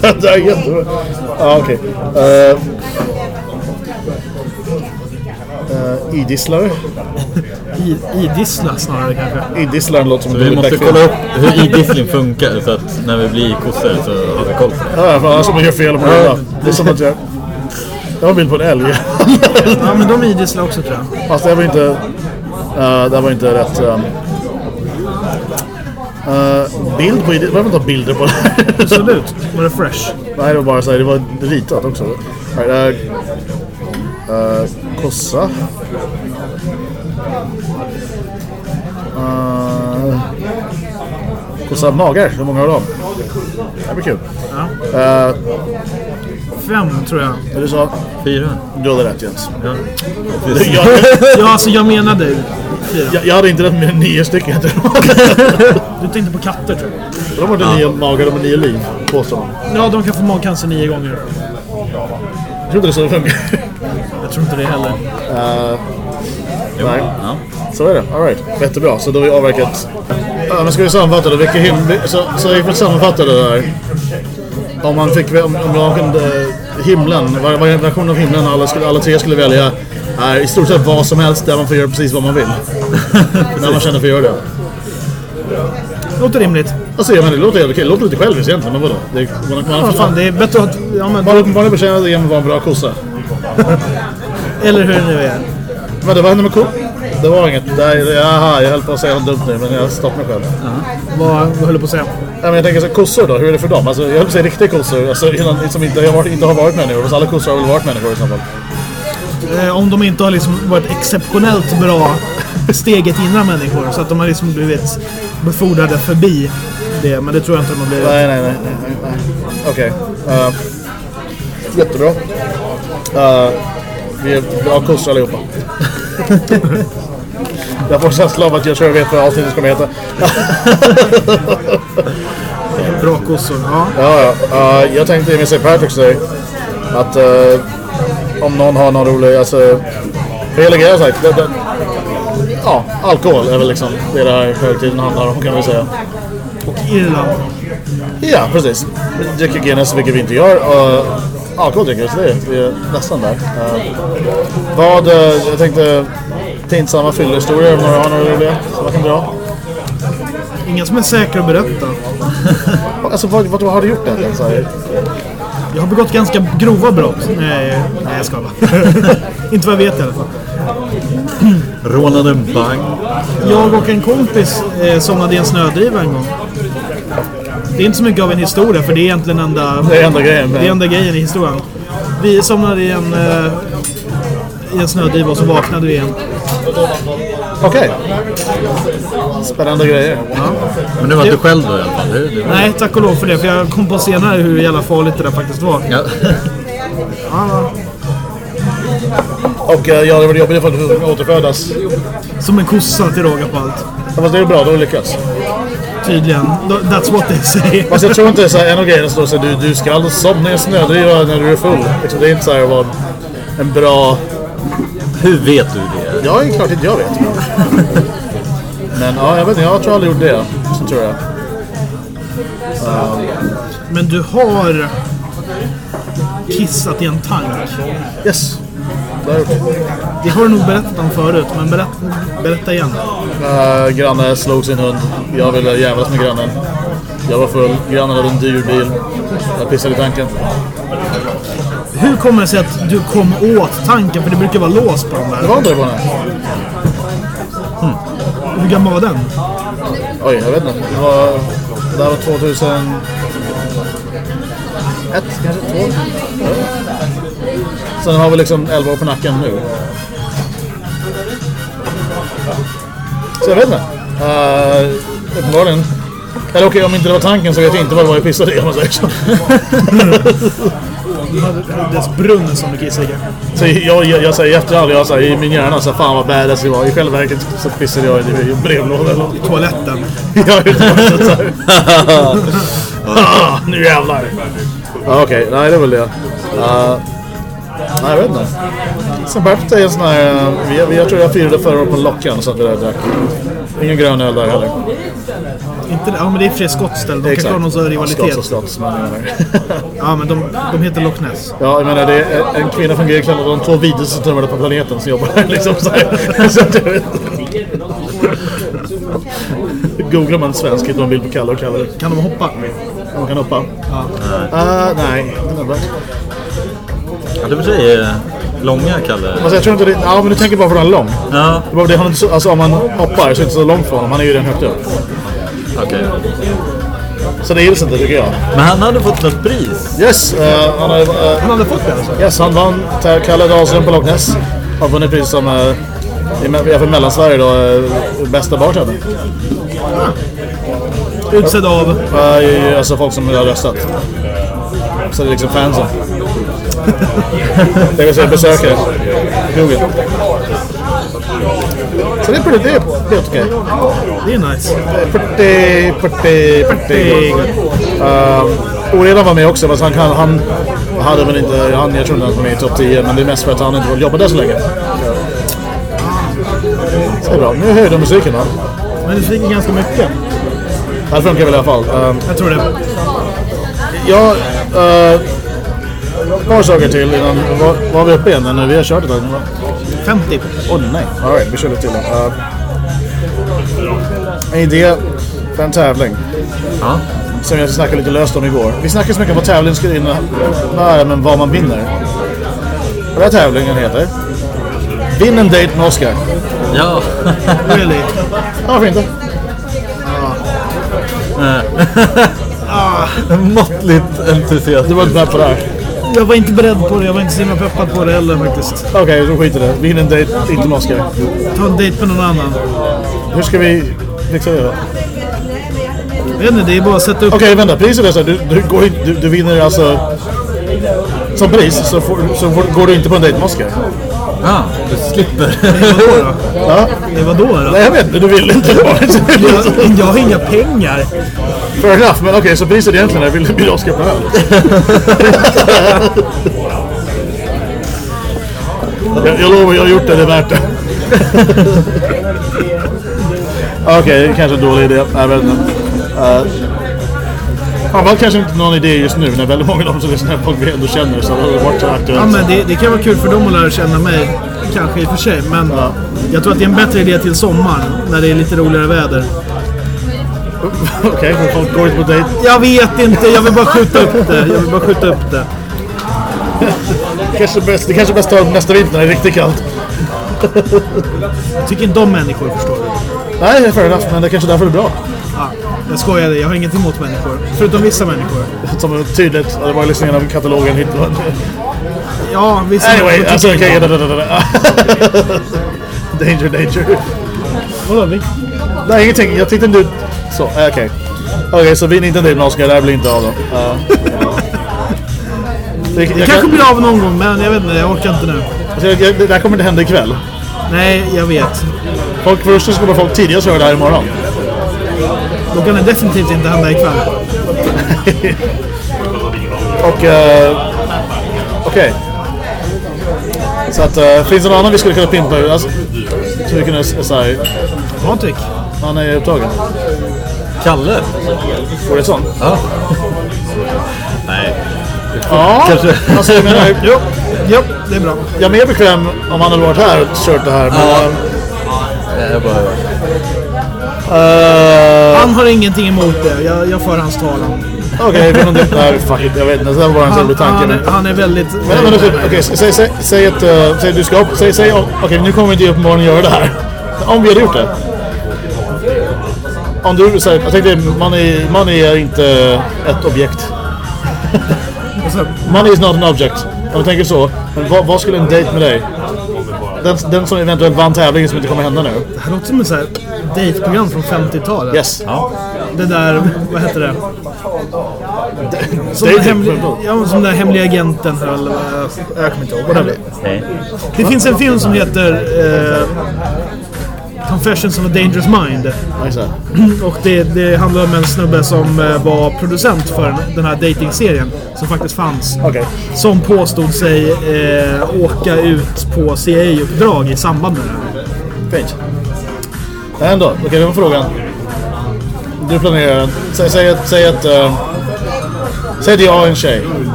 det är jättebra. Ja, okej. Uh, uh, idisslare? I- Idissla snarare kanske. Idisslaren låter som en Vi måste kolla upp hur idissling funkar så att när vi blir kossor så har vi koll på det. Ja, för annars man gör fel på det. Det är som att jag... Jag har en bild på en älg. Ja, men de idisslar också tror jag. Fast det var inte... Uh, det var inte rätt... Um, uh, bild på... Behöver inte ha bilder på det här. Absolut. Var det fresh? Nej, det var bara så här, det var ritat också. Uh, uh, kossa. Uh, kossa magar, hur många har de? Det blir kul. Ja. Uh, Fem tror jag. är det så? Fyra. Du hade rätt Jens. Ja. Jag, Ja, alltså jag menade fyra. jag, jag hade inte rätt med nio stycken. Du tänkte på katter tror jag. De har inte nio magar, de har nio liv, påstår de. Ja, de kan få magcancer nio gånger. Jag tror inte det är så det funkar. Jag tror inte det heller. Jo. Nej. Ja. Så är det, alright. Jättebra, så då har vi avverkat. Ja, nu ska vi sammanfatta det. Vilka him så, så vi får sammanfatta det där. Om man fick, om, om man kunde, himlen, var- varje version av himlen alla, skulle, alla tre skulle välja är i stort sett vad som helst där man får göra precis vad man vill. När man känner för att göra det. Låter rimligt. Alltså, jag menar, det låter helt okej. Det låter lite själviskt egentligen, men vadå? Det, man, man, Ja, fan, det är bättre att... Ja, men, man är bekänna det genom att vara en bra kossa. eller hur det nu är. Men var henne med ko? Det var inget. Nej, aha, jag höll på att säga något dumt nu men jag stoppade mig själv. Vad, höll du på att säga? Ja, men jag tänker så kossor då, hur är det för dem? Alltså, jag höll på att säga riktiga kossor, alltså, innan, som inte har, varit, inte har varit människor. Fast alla kossor har väl varit människor i så fall. Eh, om de inte har liksom varit exceptionellt bra steget innan människor. Så att de har liksom blivit befordrade förbi det. Men det tror jag inte de har blivit. Nej, nej, nej. nej, nej, nej. Okej. eh, jättebra. Uh, vi är bra kossor allihopa. Jag får känslan av att jag tror jag vet vad avsnittet kommer heta. Bra kossor. Ja. Ja, ja. Uh, jag tänkte min St. Patrick's Day att uh, om någon har någon rolig, alltså... För hela grejen sagt, det, det, ja, alkohol är väl liksom det den här högtiden handlar om kan vi säga. Och Irland. Ja, precis. Dricker Guinness, vilket vi inte gör. Och alkohol dricker vi, så det är, vi är nästan där. Uh, vad, uh, jag tänkte pinsamma fyllehistorier om några har några roliga som man kan dra. Ingen som är säker att berätta. Alltså vad, vad har du gjort egentligen? Så här? Jag har begått ganska grova brott. Nej, nej jag ska bara. Inte vad jag vet i alla fall. Rånade en bank. Jag och en kompis eh, somnade i en snödriva en gång. Det är inte så mycket av en historia för det är egentligen enda, Det är enda grejen. det är enda grejen i historien. Vi somnade i en, eh, i en snödriva och så vaknade vi igen. Okej. Spännande grejer. Men det var inte själv då i alla fall? Det, det, Nej, tack och lov för det. För jag kom på senare hur jävla farligt det där faktiskt var. ja. Ja, Och uh, ja, det var jobbigt för att du återfödas. som en kossa till råga på allt. Ja, Fast det är bra, då har du lyckats. Tydligen. That's what they say. Fast jag tror inte det är en av grejerna står så här, du, du ska aldrig somna i en snödriva när du är full. Liksom, det är inte så här vad en bra... Hur vet du det? Ja, det är klart inte jag vet. Men ja, jag vet inte, jag tror aldrig gjort det. Så tror jag. Men du har kissat i en tank. Yes. Det har du nog berättat om förut, men berätt, berätta igen. Uh, granne slog sin hund. Jag ville jävlas med grannen. Jag var full. Grannen hade en dyr bil. Jag pissade i tanken. Hur kommer det sig att du kom åt tanken? För det brukar vara lås på den där. Det var inte det på den hmm. Hur gammal var den? Oj, jag vet inte. Det var... Det här var 2001 kanske? 2? Så den har vi liksom 11 år på nacken nu. Så jag vet inte. Uh, uppenbarligen. Eller okej, om inte det var tanken så vet jag inte vad det var jag pissade i om man säger så. Du hade dess brunn som du kissade i Så jag, jag, jag säger efter all, jag säger i min hjärna så fan vad badass jag var. I själva verket så pissade jag i brevlådan. I toaletten. ja, i toaletten ah, nu jävlar. Okej, okay, nej det är väl det. Uh, nej, jag vet inte. Sen Bert är en sån här... Vi, jag tror jag firade förra året på Lockan så att vi där drack. Ingen grön öl där heller. Inte? Ja, men det är fler skottställ. De kanske har någon sån rivalitet. Slotts och slotts, men, Ja, men de, de heter Loch Ness. Ja, jag menar det är en kvinna från Grekland och de två vidaste tummarna på planeten som jobbar här liksom så här. Så att jag vet inte. Googlar man svensk hittar man bild på Kalle och Kalle. Kan de hoppa? De kan hoppa. Ja. Uh, nej. Ja, det för sig är långa, Kalle. Alltså jag tror inte det... Ja, men du tänker bara för att han är lång. Ja, Det var det, han, är inte så- alltså om man hoppar så är det inte så långt från honom. Han är ju redan högt upp. okej. Så det gills inte tycker jag. Men han hade fått något pris. Yes, eh, han, har, eh, Han hade fått det alltså? yes, han vann Kalle Dahlström på Loch Ness. Har vunnit pris som uh, i me- för Mellansverige då, uh, bästa bartender. Utsedd av... Uh, alltså folk som har röstat. Så det är liksom fansen. Det vill säga besökare. Krogen. Så det är pretty, det är helt okej. Det är nice. Pretty, pretty, pretty good. Uh, Oredan var med också, fast han, kan, han hade väl inte, han, jag tror inte han var med i topp 10, men det är mest för att han inte jobbade där så länge. Så det är bra. Nu höjde musiken va? Men det fick ganska mycket. Det här funkar väl i alla fall. Uh, Jag tror det. Ja, uh, par saker till innan. Var, var vi uppe igen nu? Vi har kört ett tag nu va? 50. Åh nej. Alright, vi kör lite till. Uh, en idé för en tävling. Ja. Som jag snackade lite löst om igår. Vi snackade så mycket om vad tävlingen ska innebära, men vad man vinner. Och den här tävlingen heter Vinn en dejt med Oscar. Ja. Really? Ja, varför inte? Måttligt entusiasm. Du var inte med på det här. Jag var inte beredd på det. Jag var inte så himla peppad på det heller faktiskt. Okej, då skiter det. Vinn en dejt, inte med Oscar. Ta en dejt med någon annan. Hur ska vi fixa det då? Jag vet inte, det är bara att sätta upp... Okej, vänta. Priset är så här, du, du, går, in- du, du vinner alltså... Som pris så, får, så får, går du inte på en dejt med Oscar. Ja, du slipper. Vadå då? Ja? Det var då då? Nej, jag vet inte. Du vill inte. Jag, jag har inga pengar. Fair enough, men okej, så priset egentligen är vill du bjuda Oscar på öl? jag, jag lovar, jag har gjort det. Det är värt det. okej, det är kanske en dålig idé. Vet inte. Uh, Framförallt kanske inte någon idé just nu när väldigt många av dem som lyssnar på vi ändå känner så det har varit aktuellt. Ja, men det, det kan vara kul för dem att lära känna mig. Kanske i och för sig. Men jag tror att det är en bättre idé till sommaren. När det är lite roligare väder. Okej, men folk går inte på dejt. Jag vet inte. Jag vill bara skjuta upp det. Jag vill bara skjuta upp det. Kanske bäst, det kanske är bäst att ta nästa vinter när det är riktigt kallt. Jag tycker inte om människor, förstår du. Nej, det är enough, men det är kanske därför det är bra. Ja, jag skojade. Jag har inget emot människor. Förutom vissa människor. Som är tydligt, det var lyssningen av katalogen hit. Ja, vissa Anyway, människor alltså inte da, danger, danger. Vadå, Nej, ingenting. Jag tyckte du... Så, eh, okej. Okej, så vinn inte en Oscar. Det här blir inte av då. Uh. det, jag, Det kanske blir av någon gång, men jag vet inte. Jag orkar inte nu. alltså, jag, jag, det där kommer inte hända ikväll. Nej, jag vet. Folk, först så kommer folk tidigast göra det här imorgon. Då kan det definitivt inte hända ikväll. Och... Uh, okej. Så att, uh, finns det någon annan vi skulle kunna pimpa ut? Alltså, så vi kunde säga... Patrik? Han är upptagen. Kalle? Får det sånt? Ja. Nej. Ja, Kanske. alltså jag menar... Jo, jo, det är bra. Jag är mer bekväm om han hade varit här och kört det här. Men, Ja. ehm, Jag bara... eh, Han har ingenting emot det. Jag, jag för hans talan. Okej, okay, nej fuck it, jag vet inte. Det var bara en Han, rolig tanke. han, är, han är väldigt... men, men typ, okej, säg, säg, säg att uh, säg, du ska upp, säg, säg, okej nu kommer vi inte uppenbarligen göra det här. Om vi hade gjort det. Om du säger, jag tänkte money, money är inte ett objekt. Money is not an object. Om du tänker så. Men vad, vad skulle en dejt med dig? Den, den som eventuellt vann tävlingen som inte kommer hända nu. det här låter som ett här dejtprogram från 50-talet. Yes. Ja. Det där, vad heter det? Som den, hemliga, ja, som den där hemliga agenten höll. Jag kommer inte ihåg. Whatever. Nej. Det finns en film som heter eh, Confessions of a Dangerous Mind. Och det, det handlar om en snubbe som eh, var producent för den här datingserien som faktiskt fanns. Okej. Som påstod sig eh, åka ut på CIA-uppdrag i samband med det här. Fint. Ändå, okej det var frågan. Du planerar, säg, säg att, säg att, uh, säg att jag är en tjej.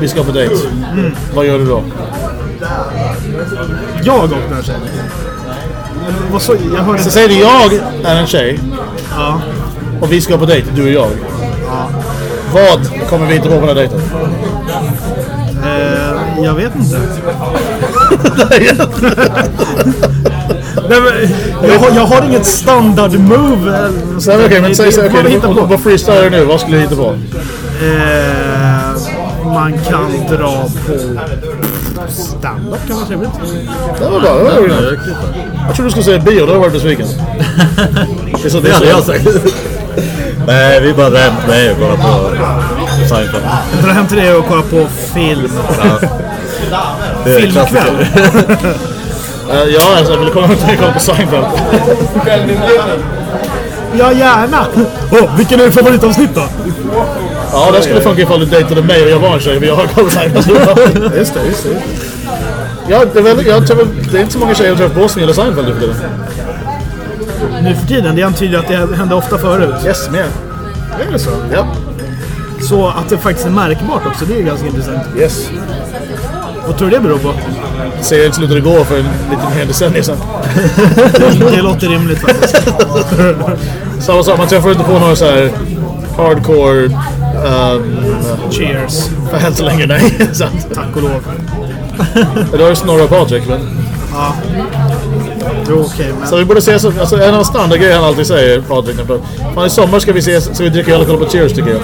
Vi ska på dejt. Vad gör du då? Jag och den här tjejen. Vad så, jag hörde... Så säg att jag är en tjej Ja. och vi ska på dejt, du och jag. Vad kommer vi inte på på den här dejten? Eh, jag vet inte. Nej, men, jag, har, jag har inget standard move. men Okej, där. men säg, hitta okay, på. vad freestylar du nu? Vad skulle du hitta på? Eh, man kan dra på stand-up kan vara trevligt. Det var bra, det var roligt. Jag trodde du skulle säga bio, då hade jag varit besviken. Det är så, det hade jag sagt. Nej, vi bara rämt mig och kollade på Seinfeld. Dra hem till dig och kolla på film. Filmkväll. Eh, ja, alltså, jag ville komma och kolla på Seinfeld. Ja, gärna. Oh, vilken är favoritavsnitt då? Ja, det skulle funka ifall du dejtade mig och jag var en tjej, men jag har kollat Seinfeld. Just det, just det. Ja, det, är väl, jag tror, det är inte så många tjejer jag träffat på som gillar Seinfeld nu för tiden. Nu för tiden, det antyder att det hände ofta förut. Yes, mer. Är det så? Ja. Så att det faktiskt är märkbart också, det är ganska intressant. Yes. Vad tror du det beror på? Serien slutade gå för en lite mer decennier sedan. Det låter rimligt faktiskt. Samma sak, man träffar inte på några så här hardcore um, Cheers. fans längre, nej. Sant. Tack och lov. Det har ju Snorre och Patrik, men... Ja. Jo, okej, men... Så vi borde ses, alltså en av standardgrejer han alltid säger, Patrik, Fan i sommar ska vi ses, ska vi dricka öl och kolla på Cheers tycker jag.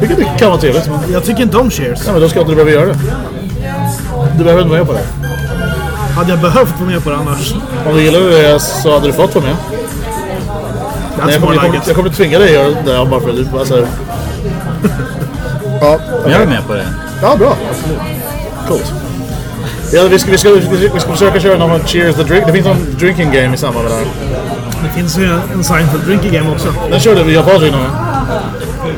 Vilket kan vara trevligt, men, Jag tycker inte om Cheers. ja, men då ska inte du behöva göra det. Du behöver inte vara med på det. Hade jag behövt vara med på det annars? Om du gillade det så hade du fått vara med. Nej, That's jag, kommer, more jag, kommer, like jag kommer tvinga dig att göra det här bara för att du... Alltså... Ja, okej. Jag är med på det. Ja, bra. Absolut. Coolt. Ja, vi, ska, vi, ska, vi ska försöka köra någon Cheers the Drink. Det finns någon drinking game i samband med det här. Det finns ju en, Seinfeld drinking game också. Den körde vi, Patrik någon gång.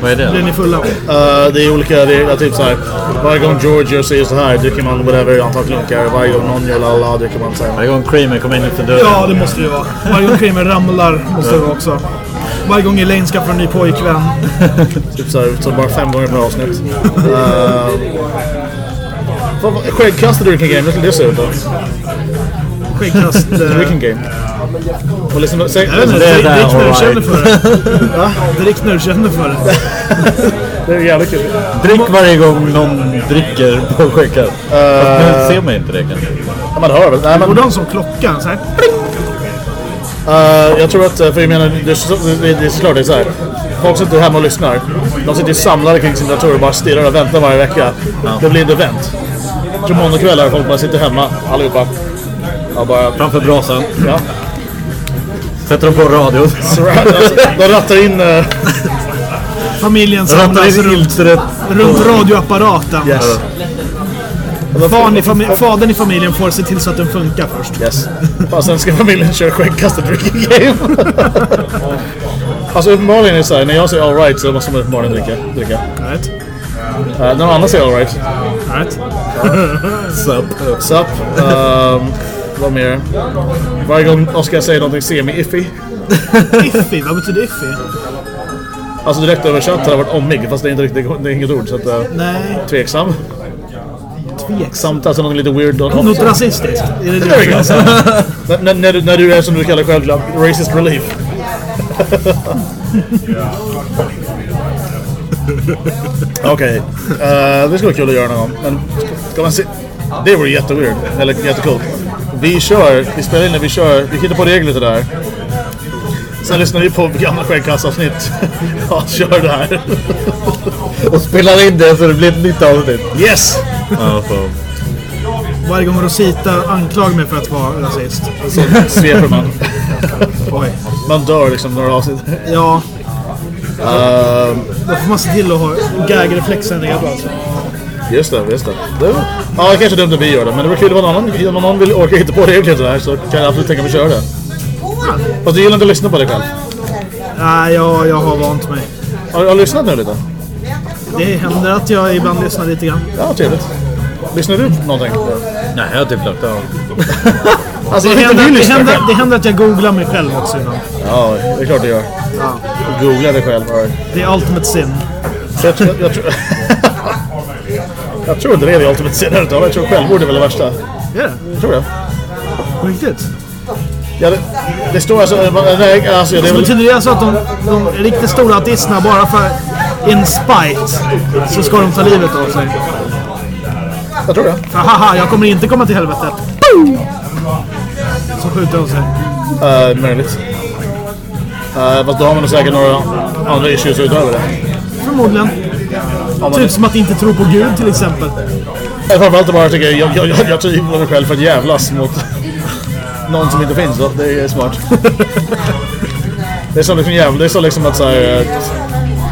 Vad är Blir det? ni fulla? Uh, det är olika, är typ såhär. Varje gång Georgia säger så här dricker man whatever antal klunkar. Varje gång någon gör lalla dricker man såhär. Varje gång Creamer kommer in för dörren. Ja, det måste ju vara. Varje gång Kramer ramlar måste det vara också. Varje gång Elaine skaffar en ny pojkvän. Typ såhär, så bara fem gånger per avsnitt. Uh, Skäggkast i drinking game, det se ut då? Skäggkast... eh, Drinking game. Och liksom, Jag vet inte, Det är drick där, drick när du känner för det. Drick när du känner för det. det är jävligt kul. Drick varje gång någon dricker på skäggat. Fast nu ser man inte det kanske. Ja, man hör väl. Nej, men, Borde ha en sån klocka. Så här. Uh, jag tror att, uh, för jag menar, det är, så, det, det är såklart det är så här. Folk sitter hemma och lyssnar. De sitter samlade kring sin dator och bara stirrar och väntar varje vecka. Det blir ett event. Jag tror måndagkvällar folk bara sitter hemma allihopa. Ja, bara... Framför brasan. Ja. Sätter de på radion. De rattar in... Uh, Familjen samlas runt, runt radioapparaten. yes. Fan i fami- fadern i familjen får se till så att den funkar först. Yes. Och sen ska familjen köra skäggkast och drinking game. alltså uppenbarligen är det så här, när jag säger alright så måste man uppenbarligen dricka. dricka. Right? Uh, när någon annan säger alright. Right? Sup. Sup. Um, vad mer? Varje gång Oskar säger någonting semi-iffy. Iffy? Vad betyder iffy? Alltså direkt översatt har det varit ommig fast det är inte riktigt det är inget ord. Så att, uh, Nej, tveksam. tveksam. Samt alltså något lite weird. Något rasistiskt? Är det det There säger? när, när, du, när du är som du kallar själv racist relief. Okej, eh, det skulle vara kul att göra någon gång. Men ska man se... Det vore jätteweird. Eller jättekult. Vi kör, vi spelar in när vi kör, vi hittar på regler till det där. Sen lyssnar vi på gamla skäggkassavsnitt. ja, kör det här. Och spelar in det så det blir ett nytt avsnitt. Yes! Ja, fan. Varje gång Rosita anklagar mig för att vara rasist. Så sveper man. Oj. Man dör liksom några avsnitt. Ja, Uh, då får man se till att ha gag-reflexen redo alltså. Just det, just det. det var, ja, det kanske dumt att vi gör det, men det var kul om någon annan, om någon vill orka hitta på regler till det här så kan jag absolut tänka mig att köra det. Fast du gillar inte att lyssna på dig själv. Nej, jag, jag har vant mig. Har, har du lyssnat nu lite? Det händer att jag ibland lyssnar lite grann. Ja, trevligt. Lyssnar du på någonting? Nej, jag har typ lagt av. Alltså, Det inte händer, det, händer, det händer att jag googlar mig själv också ibland. Ja, det är klart du gör. Ja. Googla dig själv. ja. Det är ultimate sin. Så jag, tror- jag, jag, tror, jag tror inte det är det ultimate sin överhuvudtaget. Jag tror självmord är väl det värsta. Är det? Jag tror det. På riktigt? Ja, det, det står alltså... Nej, alltså det väl... betyder det alltså att de, de riktigt stora artisterna bara för in spite så ska de ta livet av sig? Jag tror det. För haha, jag kommer inte komma till helvetet. Boom! Så skjuter de sig. Uh, möjligt. Uh, fast då har man säkert några andra issues utöver det. Förmodligen. Man, Typ som att inte tro på Gud till exempel. Framförallt bara tycker jag, jag, jag, jag tvivlar mig själv för att jävlas mot någon som inte finns. Då. Det är smart. det är så liksom jävla, det är så liksom att så här, att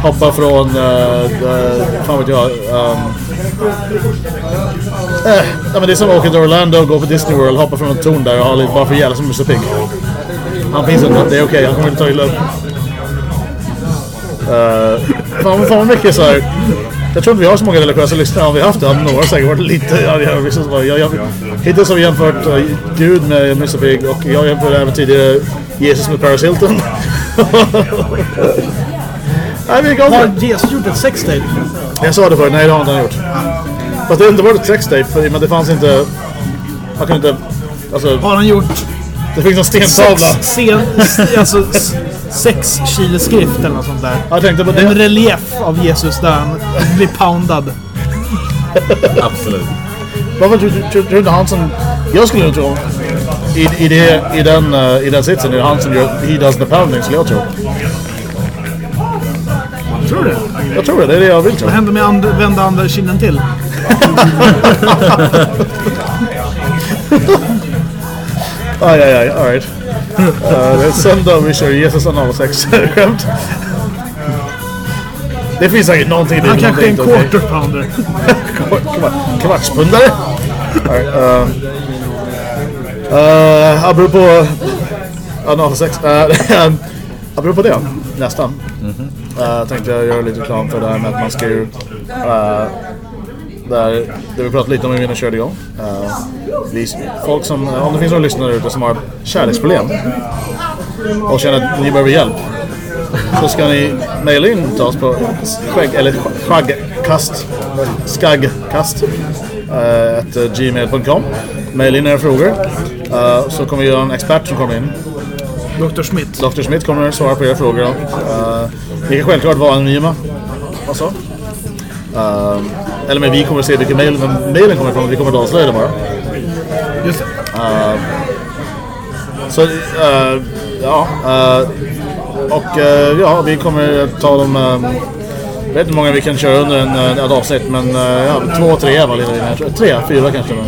hoppa från, uh, uh, fan vet jag, um, eh, ja, men det är som att åka till Orlando och gå på Disney World, hoppa från ett torn där och ha lite bara för att jävlas som Musse Pigg. Han finns inte, det är okej, han kommer inte ta illa upp. Uh, fan, fan mycket så här. Jag tror inte vi har så många religiösa lyssnare. Om vi haft det hade några säkert varit lite... Jag, vissa som var, jag, jag, hittills har vi jämfört uh, Gud med Mr Pig och jag jämförde även tidigare Jesus med Paris Hilton. Nej, vi Har Jesus gjort ett sextape? Jag sa det förut, nej det har inte han gjort. Fast det har inte varit ett sextape, men det fanns inte... Man kunde inte... Alltså, Har han gjort det finns en stentavla. sex, sen, alltså, sex kilo skrift eller något sånt där? Jag tänkte på En det. relief av Jesus där han blir poundad. Absolut. Varför tror du inte han som Jag skulle nog tro, i, i, det, i, den, eh, i den sitsen, är det han som gör He does the pounding skulle jag tro. Tror du det? Jag tror det, det är det jag vill tro. Vad händer med and vända andra kinden till? Aj, aj, aj, alright. Uh, det är söndag vi kör Jesus anal sex skämt. Det finns säkert någonting. Han kanske är en quarter pounder. Kvart- Kvartspundare? Alright, uh, uh, apropå analsex. Uh, apropå det, nästan. Uh, tänkte jag göra lite reklam för det här med att man ska ju... Uh, där, det vi pratade lite om innan vi körde igång. Uh, vi, folk som, om det finns några lyssnare ute som har kärleksproblem och känner att ni behöver hjälp så ska ni mejla in till oss på skägg, eller schaggkast, skaggkast, eh, at eh, gmail.com. Mejla in era frågor. Eh, så kommer vi göra en expert som kommer in. Dr. Smith. Dr. Smith kommer att svara på era frågor. Eh, ni kan självklart vara anonyma. Alltså. Uh, eller men vi kommer att se vilken mail mailen kommer ifrån. Vi kommer att avslöja det bara. Just det. Så, eh, ja. eh, och eh, ja, vi kommer att ta dem... Uh, jag vet inte hur många vi kan köra under en, eh, ett avsnitt, men uh, ja, två, tre var jag tror. Tre, fyra kanske. Men.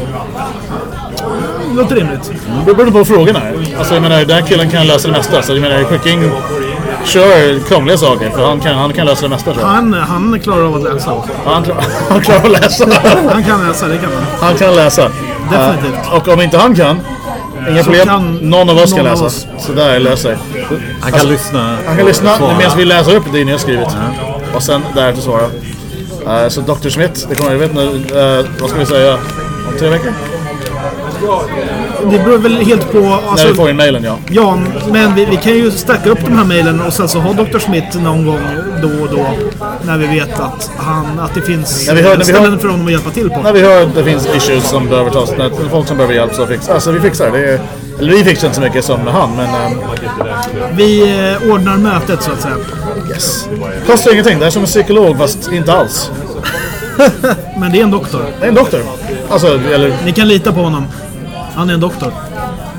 Låter rimligt. Det beror på frågorna. Alltså jag menar, den här killen kan lösa det mesta. Så jag menar, skicka in... Kör krångliga saker, för han kan, han kan lösa det mesta tror jag. Han, han klarar av att läsa. Han, klar- han klarar att läsa. Han kan läsa, det kan han. Han kan läsa. Definitivt. Eh, och om inte han kan, inga problem. kan någon av oss kan av läsa. oss. Så där löser sig. Han kan lyssna. Alltså, Han kan lyssna medan vi läser upp det ni har skrivit. Och sen därefter svara. Eh, så Dr. Smith, det kommer, jag vet inte, eh, vad ska vi säga? Om tre veckor? Det beror väl helt på... När vi Alltså, får in mailen, ja. ja, men vi, vi kan ju stacka upp de här mejlen och sen så ha Dr. Smith någon gång då och då. När vi vet att, han, att det finns När vi hör- när vi ställen hör- för honom att hjälpa till på. När vi hör att det finns issues som behöver tas, när folk som behöver hjälp så fixar alltså vi fixar det. Är, eller vi fixar inte så mycket som han, men eh, Vi eh, ordnar mötet så att säga. yes. Kostar ingenting, det är som en psykolog fast inte alls. Men det är en doktor. Det är en doktor. Alltså, eller Ni kan lita på honom. Han är en doktor.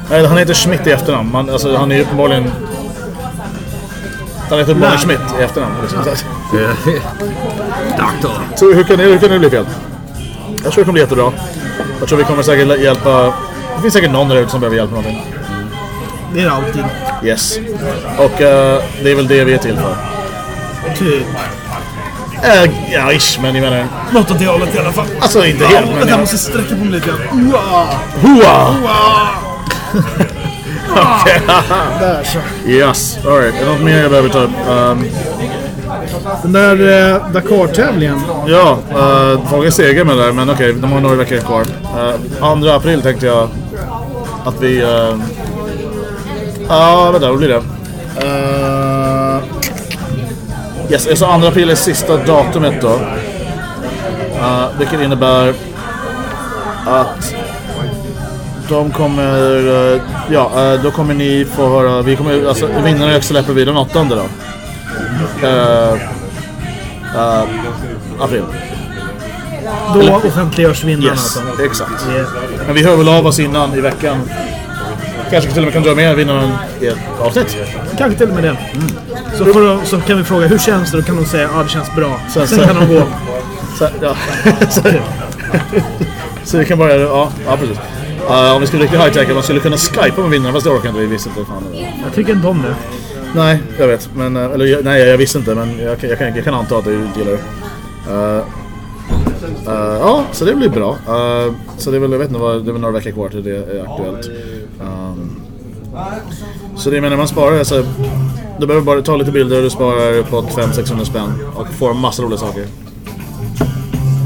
nej, han heter Schmidt i efternamn. Man, alltså, han är ju uppenbarligen... Han heter uppenbarligen Lärd. Schmidt i efternamn. Liksom. Doktor. Så hur kan, det, hur kan det bli fel? Jag tror det kommer bli jättebra. Jag tror vi kommer säkert hjälpa... Det finns säkert någon där ute som behöver hjälp med någonting. Det är det alltid. Yes. Och eh, det är väl det vi är till för. Typ. Eh, ja, ish, men jag menar... Något åt det hållet i alla fall. Alltså inte helt, men... Jag Ja. måste sträcka på mig lite grann. Uah, Hoa! Där så. Yes, alright. Är det något mer jag behöver ta upp? Ehm, Den där eh, Dakar-tävlingen. ja, uh, folk är sega med det där, men okej, de har några veckor kvar. Uh, 2 april tänkte jag att vi... eh, Ja, vänta, vad blir det? Uh, yes, så 2 april är sista datumet då. Uh, vilket innebär att de kommer, eh, ja, eh, då kommer ni få höra, vi kommer, alltså vinnarna släpper vi den 8 då. Eh, eh, april. Då offentliggörs vinnarna Yes, alltså. exakt. Yeah. Men vi hör väl av oss innan i veckan. Kanske till och med kan dra med vinnaren i ett avsnitt. Kanske till och med det. Så, får de, så kan vi fråga hur känns det? Då kan de säga att ah, det känns bra. Sen- Sen, sen- kan de gå. Så, ja. så, så vi kan börja, ja, ja precis. Eh, om vi skulle riktigt high-tech, man skulle kunna skypa med vinnaren, fast det orkar inte vi, visste inte fan. Jag tycker inte om det. Nej, jag vet. Men, eh, eller nej, jag visste inte, men jag, kan- jag, kan, jag kan anta att du gillar det. Eh, eh, ja, så det blir bra. Eh, så det är väl, jag vet inte vad, det är några veckor kvar till det är aktuellt. Um, så det menar man sparar, alltså, du behöver bara ta lite bilder och du sparar på 500-600 spänn och får massa roliga saker.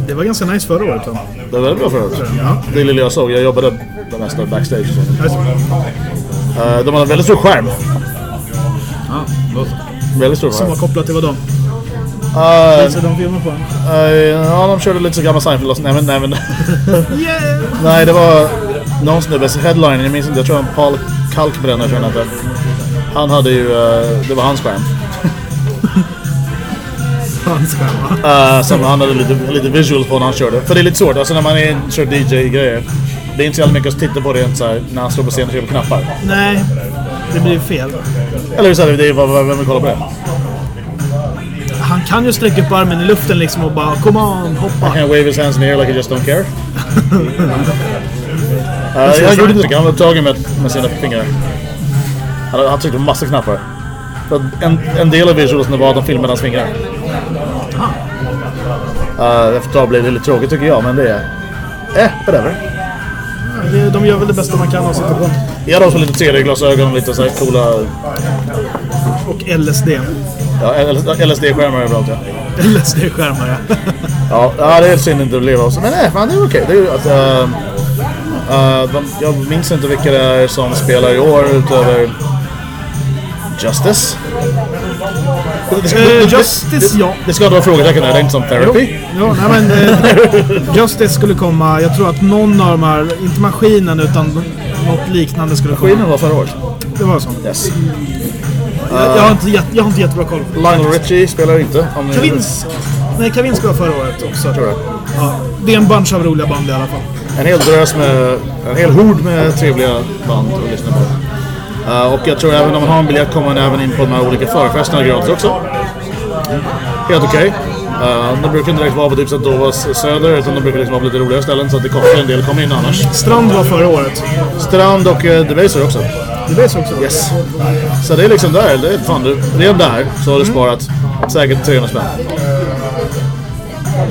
Det var ganska nice förra året. Då. Det var väldigt bra förut. Ja. Det lilla jag såg, jag jobbade det mesta backstage och så. Alltså, Eh, de hade en väldigt stor skärm. Ja, då så. Väldigt stor som skärm. var kopplat till vad de? Uh, Så de filmar på den. ja, de körde lite så gamla Seinfeld Nej men, nej men. Yeah! Nej, det var någon snubbe, headline, jag minns inte, jag tror han Paul Kalkbrenner tror jag han. Han hade ju, eh, det var hans skärm. Hans skärm, va? Uh, som han hade lite, lite visuals på när han körde. För det är lite svårt, alltså när man är, kör DJ-grejer. det är inte så jävla mycket att titta på rent så här, när han står på scenen och på knappar. Nej, det blir fel. Eller så här, det är vad, vem vill kolla på det? Han kan ju sträcka upp armen i luften liksom och bara Come on, hoppa. Can wave his hands in the air like he just don't care. uh, jag gjorde inte det. Han var tagen med, med sina fingrar. Han, han tryckte på massa knappar. En, en del av visualsen var att de filmade hans fingrar. Uh, efter ett tag blev det lite tråkigt tycker jag, men det är... Eh, whatever. De gör väl det bästa man kan av situationen. Jag har också lite 3D-glasögon och lite så här coola Och LSD. ja, LSD-skärmar överallt. Ja. LSD-skärmar ja. Ja, ja, det är synd inte att leva av. Men nej, fan det är okej. Det är ju att... Uh, uh, jag minns inte vilka det är som spelar i år utöver... Justice? Det, ska- det- det- Justice, det, ja. Det ska vara frågetecken där, det är inte som therapy. Ja, nej men eh, Justice skulle komma. Jag tror att någon av de här, inte maskinen utan något liknande skulle komma. Skinen var förra året. Det var så. Yes. Jag, jag, har inte, jag har inte jättebra koll. Lionel Richie spelar inte. Kavins... Nej, Kavinska var förra året också. Tror jag. Ja, det är en bunch av roliga band i alla fall. En hel drös med... En hel hord med trevliga band att lyssna på. Uh, och jag tror även om man har en biljett kommer man även in på de här olika förfesterna gratis också. Helt okej. Uh, de brukar inte direkt vara på typ Dovas söder utan de brukar liksom vara på lite roligare ställen så att det kostar en del att komma in annars. Strand var förra året. Strand och uh, Debaser också. Jag också. Yes. Så det är liksom där. Det är, fan, du, redan där så har du sparat säkert 300 spänn.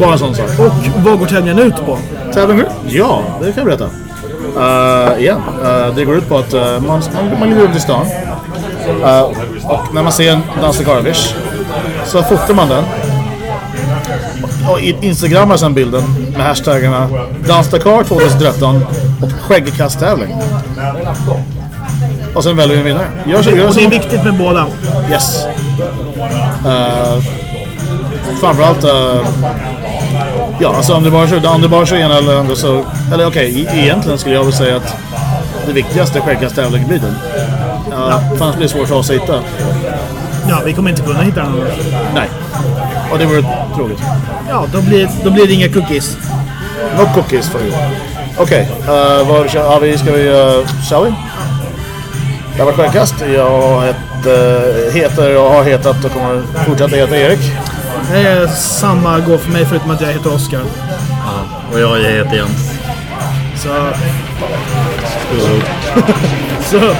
Bara en sån sak. Och vad går tävlingen ut på? Tävling? Ja, det kan jag berätta. Uh, igen, uh, det går ut på att uh, man, man, man går runt i stan. Uh, och när man ser en Dansa Karvish så fotar man den. Och, och instagrammar sen bilden med hashtaggarna Dansdakar 2013 och skäggkasttävling. Och sen väljer vi en vinnare. Gör så, gör Och så. det är viktigt med båda. Yes. Uh, framförallt... Uh, ja, alltså bara kör ena eller andra så... Eller okej, e- egentligen skulle jag väl säga att det viktigaste är skäggkasttävlingen blir den. Uh, för annars blir det svårt för oss att hitta. Ja, vi kommer inte kunna hitta den. Nej. Och det vore tråkigt. Ja, då blir, då blir det inga cookies. No cookies för you. Okej, uh, vad kör har vi? Ska vi... Uh, shall we? Det har varit skäggkast. Jag heter, heter och har hetat och kommer fortsätta heta Erik. Det är samma går för mig förutom att jag heter Oskar. Ja, och jag heter Jens. Så... Så...